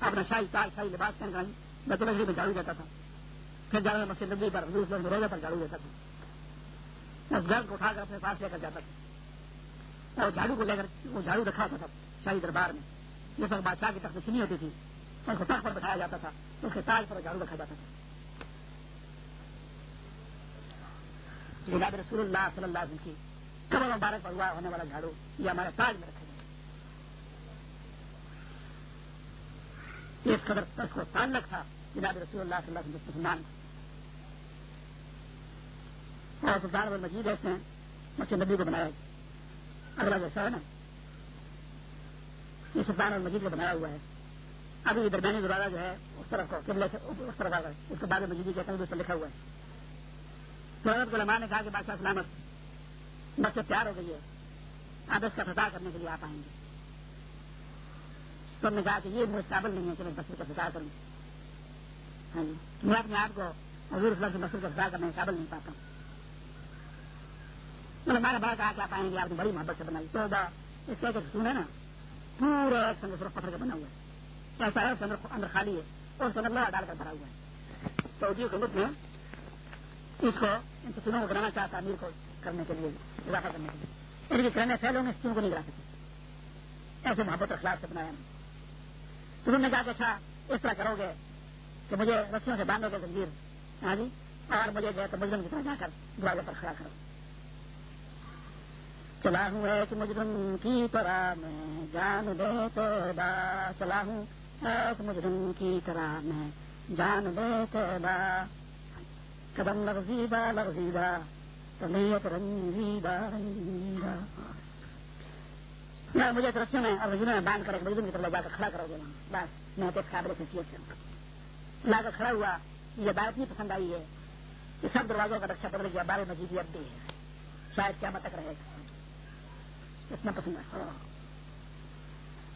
اپنا شاہی تاج شاہی لباس پہن کر بیت الشری میں جھاڑو دیتا تھا۔ پھر جانے مسجد نبی پر، حضور روزہ پر جھاڑو دیتا تھا۔ اس گھر کو اٹھا کر اپنے پاس لے کر جاتا تھا۔ اور جھاڑو کو لے کر، وہ جھاڑو رکھا ہوتا تھا شاہی دربار میں۔ جس وقت بادشاہ کی تخت سنی ہوتی تھی اس کو تخت پر بٹھایا جاتا تھا، اس کے تاج پر جھاڑو رکھا جاتا تھا۔ جناب رسول اللہ صلی اللہ علیہ وسلم کی قبر مبارک پر ہوا ہونے والا جھاڑو، یہ ہمارے تاج میں رکھا گیا اس قدر اس کو تعلق تھا جناب رسول اللہ صلی اللہ علیہ وسلم مسلمان اور سلطان اب مجید ایسے ہیں مچھر نبی کو بنایا۔ اگلا جیسا ہے نا، یہ سلطان اور مجید کو بنایا ہوا ہے۔ ابھی درمیانی دروازہ جو ہے، اس طرف کو قبلے سے اس طرف آ گئے۔ اس کے بعد مجیدی کہتے ہیں، اس پر لکھا ہوا ہے۔ سورت علماء نے کہا کہ بادشاہ سلامت بس سے پیار ہو گئی ہے۔ اب اس کا سزا کرنے کے لیے آپ آئیں گے۔ تو نے کہا کہ یہ مجھے قابل نہیں ہے کہ میں بسر کا سزا کروں ہاں جی۔ میں اپنے آپ کو حضور صلی اللہ بسر کا سزا کرنے کے قابل نہیں پاتا۔ ہوں ہمارا بڑا کہا کہ آپ آئیں گے، آپ نے بڑی محبت سے بنائی۔ تو اس کا ایک سن ہے نا، پورا ایک سنگ صرف پتھر کا بنا ہوا ہے۔ ایسا ہے اندر خالی ہے اور اس اندر ڈال کر بھرا ہوا ہے۔ سعودی حکومت میں اس کو ان ستونوں کو بنانا چاہتا امیر کو کرنے کے لیے، اضافہ کرنے کے لیے۔ ان کے کرنے پھیلے ہوں گے ستون کو نہیں بنا سکتے۔ ایسے محبت اخلاق سے بنایا تو انہوں نے کہا کہ اچھا اس طرح کرو گے کہ مجھے رسیوں سے باندھو گے زنجیر۔ ہاں جی؟ اور مجھے جو ہے تو مجرم کی طرح جا کر دروازے پر کھڑا کرو۔ چلا ہوں ایک مجرم کی طرح میں، جان دے تو با چلا ہوں ایک مجرم کی طرح میں، جان دے تو با قدم لغزیدہ لغزیدہ طبیعت رنجیدہ رنجیدہ میں مجھے رسیوں میں اور رجنوں میں باندھ کر ایک مجرم کی طرف جا کر کھڑا کرو گے بس میں تو قابل حیثیت سے لا کر کھڑا ہوا یہ بات نہیں پسند آئی ہے کہ سب دروازوں کا رکشا بدل گیا بارے مجیدی اب بھی ہے شاید کیا مت رہے گا اتنا پسند ہے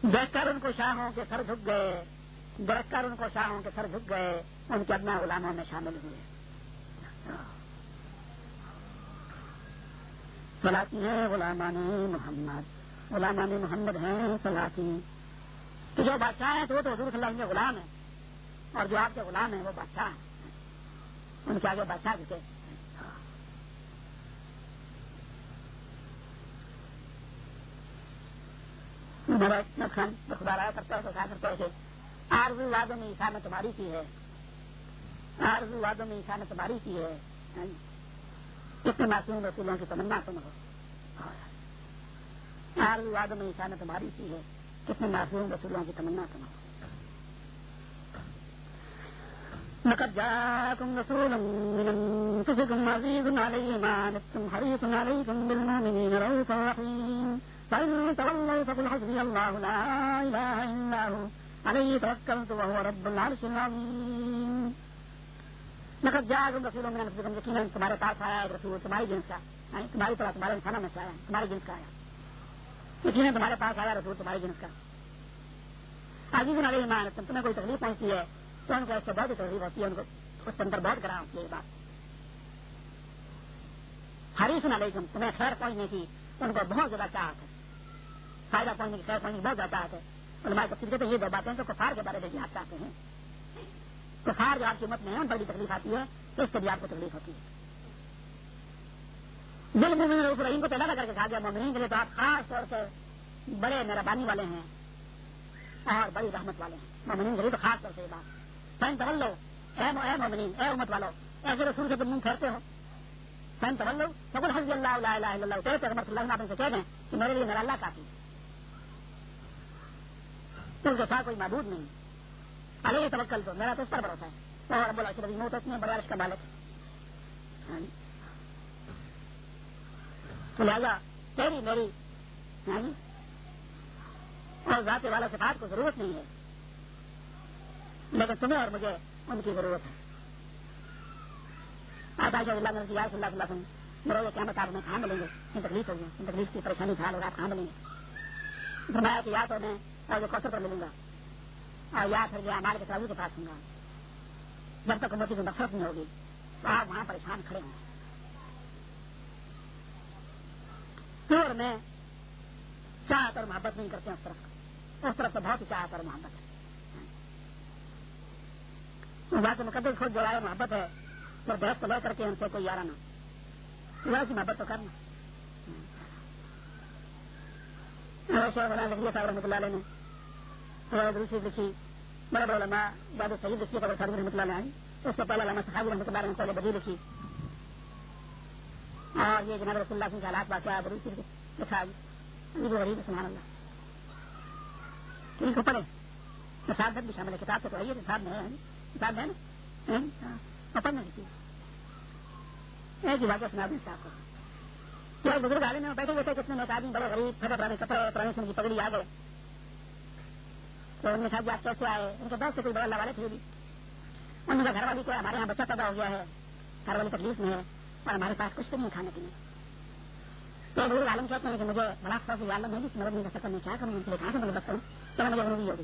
دیکھ کر ان کو شاہوں کے سر جھک گئے دیکھ کر ان کو شاہوں کے سر جھک گئے ان کے اپنا غلاموں میں شامل ہوئے سلاتی ہے غلامان محمد۔ غلامان محمد ہیں سلاتی تو جو بادشاہ ہیں تو وہ تو حضور صلی اللہ علیہ غلام ہے اور جو آپ کے غلام ہیں وہ بادشاہ ہیں۔ ان کے آگے بادشاہ بھی جھکے خان خدا رہا کرتا ہے تو کہا کرتا کرتے تھے آرزو وادوں میں عیسا نے تمہاری کی ہے۔ آرزو وادوں میں عیسا نے کی ہے۔ ہاں جی۔ کتنے معصوم رسولوں کی تمنا تم ہو آرزو وادوں میں عیسا نے کی ہے۔ کتنے معصوم رسولوں کی تمنا تم ہو لقد جاءكم رسول من انفسكم عزيز عليه ما عنتم حريص عليكم بالمؤمنين رؤوف رحيم فإن تولوا فقل حسبي الله لا إله إلا هو۔ عليه توكلت وهو رب العرش العظيم۔ لقد جاءكم رسول جی، تمہارے پاس آیا ہے رسول، تمہاری جنس کا۔ یعنی تمہاری طرح تمہارے انسانوں میں سے آیا، تمہاری جنس کا آیا۔ یقینا جی، تمہارے پاس آیا، رسول، تمہاری جنس کا۔ عزیز علیہ ایمان تمہیں کوئی تکلیف پہنچتی ہے، تو ان کو اس سے بہت تکلیف ہوتی ہے، ان کو اس کے اندر بہت گرا ہوتی ہے، یہ بات۔ حریف علیکم، تمہیں خیر پہنچنے کی ان کو بہت زیادہ چاہت ہے۔ فائدہ پہنچنے کی خیر پہنچنے کی بہت زیادہ چاہت ہے۔ علماء تفصیل کہتے یہ دو باتیں تو کفار کے بارے میں بھی آپ چاہتے ہیں۔ کفار جو آپ کی مت میں ہے ان پر بھی تکلیف آتی ہے، تو اس سے بھی آپ کو تکلیف ہوتی ہے۔ دل مومن روپ رحیم کو پیدا کر کے کہا گیا۔ مومنین کے لیے تو آپ خاص طور سے بڑے مہربانی والے ہیں اور بڑی رحمت والے ہیں۔ مومنین کے لیے تو خاص طور سے یہ بات۔ فین طول لو اے مومنین، اے امت والو ایسے رسول سے تم منہ پھیرتے ہو۔ فین طول لو سکول حضی اللہ لا الہ الا اللہ تیرے پیغمبر صلی اللہ علیہ وسلم سے کہہ دیں کہ میرے لیے میرا اللہ کافی اس کے ساتھ کوئی معبود نہیں۔ علیہ توکل تو میرا تو اس پر بھروسہ ہے۔ اور رب العشر موت اتنے بڑے عرش کا مالک۔ ہاں جی۔ تو لہٰذا، تیری، میری ہاں جی۔ اور ذات والا صفات کو ضرورت نہیں ہے۔ لیکن تمہیں اور مجھے ان کی ضرورت ہے۔ آپ آج اللہ نے صلی اللہ علیہ وسلم میرے یہ قیامت آپ میں کہاں ملیں گے۔ ان تکلیف ہوگی، ان تکلیف کی پریشانی حال ہوگا آپ کہاں ملیں گے۔ فرمایا کہ یا تو میں اور جو کوثر پر ملوں گا اور یا پھر جو ہمارے کے پاس ہوں گا۔ جب تک امتی کی نفرت نہیں ہوگی تو آپ وہاں پریشان کھڑے ہوں۔ اور میں چاہت اور محبت نہیں کرتے اس طرف۔ اس طرف تو بہت ہی چاہت اور محبت ہے۔ بات مقدس خود جو ہے، محبت ہے تو بحث لے کر کے ہم سے کوئی یارہ نہ۔ سی محبت تو کرنا صاحب رحمۃ اللہ علیہ نے دوسری لکھی بڑے بڑے لمبا باد صحیح لکھی قبر صاحب رحمۃ اللہ علیہ اس سے پہلے علامہ صحابی رحمۃ اللہ علیہ بدی لکھی اور یہ جناب رسول اللہ کے حالات واقعہ بڑی لکھا عجیب و غریب، سبحان اللہ. ٹھیک کو پڑھے نصاب بھی شامل ہے کتاب سے پڑھائیے نصاب میں ہے کتاب ہے نا؟ ہاں، پڑھنے کی ایک ہی واقعہ سنا دیں صاحب کو۔ بزرگ عالم میں بیٹھے ہوئے تھے کتنے ایک آدمی بڑے غریب، پھٹے پرانے کپڑے پرانے سن کی پگڑی آ گئے۔ تو انہوں نے کہا جی آپ کیسے آئے ان کے بہت سے کوئی بڑا والے تھے بھی انہوں نے گھر والی کو ہمارے یہاں بچہ پیدا ہو گیا ہے، گھر والی تکلیف میں ہے اور ہمارے پاس کچھ تو نہیں کھانے پینے تو بزرگ عالم کہتے ہیں کہ مجھے بڑا خوف عالم ہے جس مدد نہیں کر سکتا، میں کیا کروں ان کے لیے کہاں سے مدد کروں؟ تو مجھے ضروری ہوگی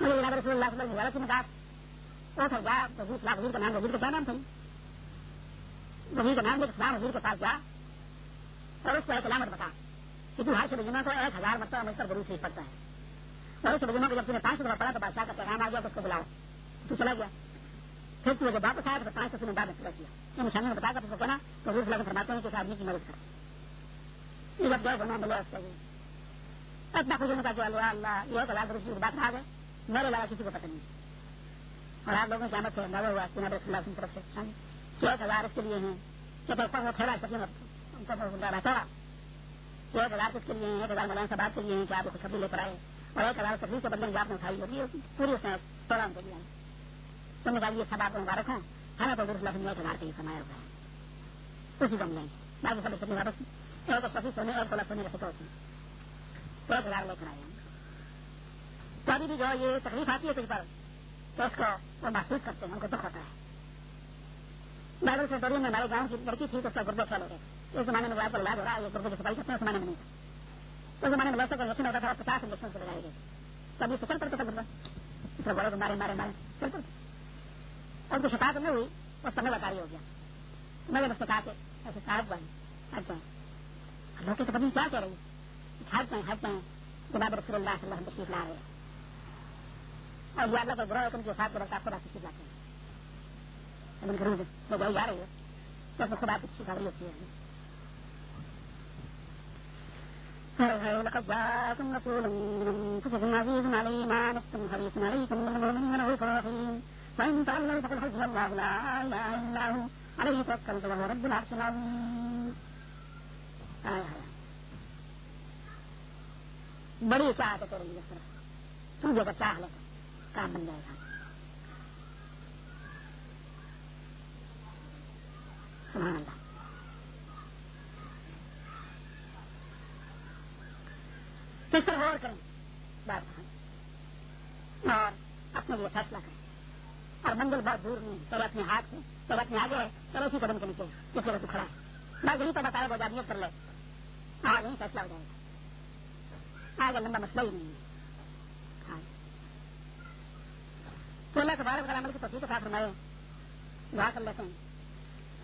مجھے جناب رسول اللہ صلی اللہ علیہ وسلم نے کہا وہ تھا، جا، وزیر وزیر کا نام، وزیر کا کیا نام تھا؟ وزیر کا نام لے فلاں وزیر کے پاس جا اور اس کو ایک علامت بتا کہ تو ہر سے بجنا کو ایک ہزار مرتبہ مجھ پر ضرور سے پڑتا ہے۔ اور اس کو جب تم نے پانچ سو پڑا تو بادشاہ کا پیغام آ گیا اس کو بلاؤ۔ تو چلا گیا۔ پھر تو جب واپس آیا تو پانچ سو نے بعد پورا کیا۔ یہ نشانی میں بتا کر اس کو کہنا تو حضور صلی فرماتے ہیں کہ آدمی کی مدد کر یہ جب گئے بنا ملے اس کو اتنا خوشی میں کہا کہ اللہ اللہ، یہ تو ایک ہزار درست بات آ گئے میرے علاوہ کسی کو پتہ نہیں۔ اور آپ لوگوں کی قیامت سے اندازہ ہوا کہ نبی اللہ کی طرف سے۔ ہاں جی۔ کہ ایک ہزار اس کے لیے ہیں۔ کہ پیسہ وہ ٹھہرا سکے ان کو رہتا ایک ہزار کس کے لیے ہیں ایک ہزار مولانا صاحب آپ کے لیے ہیں کہ آپ کو خوشخبری لے کر آئے۔ اور ایک ہزار تکلیف کے بدلے میں آپ نے اٹھائی ہوگی پوری اس نے پروگرام دے دیا تم نے کہا یہ سب آپ کو مبارک ہوں ہمیں تو دوسرا ایک ہزار کے لیے سمایا ہوا ہے اسی کو ملیں گے باقی سب سبھی واپس ایک سفی سونے ایک پلس سونے کا فکر ہوتی ہے ایک ہزار لے کر آئے تو ابھی بھی جو یہ تکلیف آتی ہے کچھ پر تو اس کو وہ محسوس کرتے ہیں ان کو دکھ ہوتا ہے بائبل سے دوری میں ہمارے گاؤں کی لڑکی تھی تو اس کا گردے فیل ہو گئے اس زمانے میں آپ کو علاج ہو رہا ہے یہ گردے کی صفائی کرتے ہیں اس زمانے میں نہیں تھا اس زمانے میں ویسے کا انجیکشن ہوتا تھا پچاس انجیکشن سے لگائے گئے تب یہ سچل پڑتا تھا گردہ اس کو بڑے مارے مارے مارے چل پڑتے اور جو شکایت میں ہوئی وہ سمے بکاری ہو گیا میں نے اس سے کہا کہ ایسے صاحب بھائی ہٹ جائیں لوگ تو پتنی کیا کہہ رہی ہے ہٹ جائیں ہٹ جائیں جناب رسول اللہ صلی اللہ علیہ وسلم تشریف لا رہے ہیں اور یہ اللہ کا برا حکم کے ساتھ رکھتا خدا تشریف لاتے ہیں لیکن ضرور میں جائی جا رہی ہے تو اس میں خدا کی تشریف آ رہی ہوتی ہے لقد جاءكم رسول من عزيز عليه ما حريص عليكم بالمؤمنين رؤوف رحيم فإن فقل الله لا إله إلا هو عليه توكلت وهو رب العرش العظيم آية بڑی چاہت ہے تیرے لیے صرف تو چاہ لے کام بن جائے گا سبحان اللہ کس طرح غور کریں بات اور اپنے لیے فیصلہ کریں اور منزل بہت دور نہیں چلو اپنے ہاتھ سے چلو اپنے آگے ہے۔ چلو اسی قدم کے نیچے۔ جس طرح کھڑا ہے۔ بس یہی تو بتایا، وہ جانیت کر لے۔ آج یہیں فیصلہ ہو جائے گا۔ آگے لمبا مسئلہ ہی نہیں ہے۔ ہاں۔ تو اللہ تبارک وتعالی عمل کی توفیق کے ساتھ فرمائے۔ دعا کر لیتے ہیں۔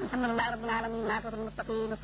الحمد للہ رب العالمین لا تضل المستقیم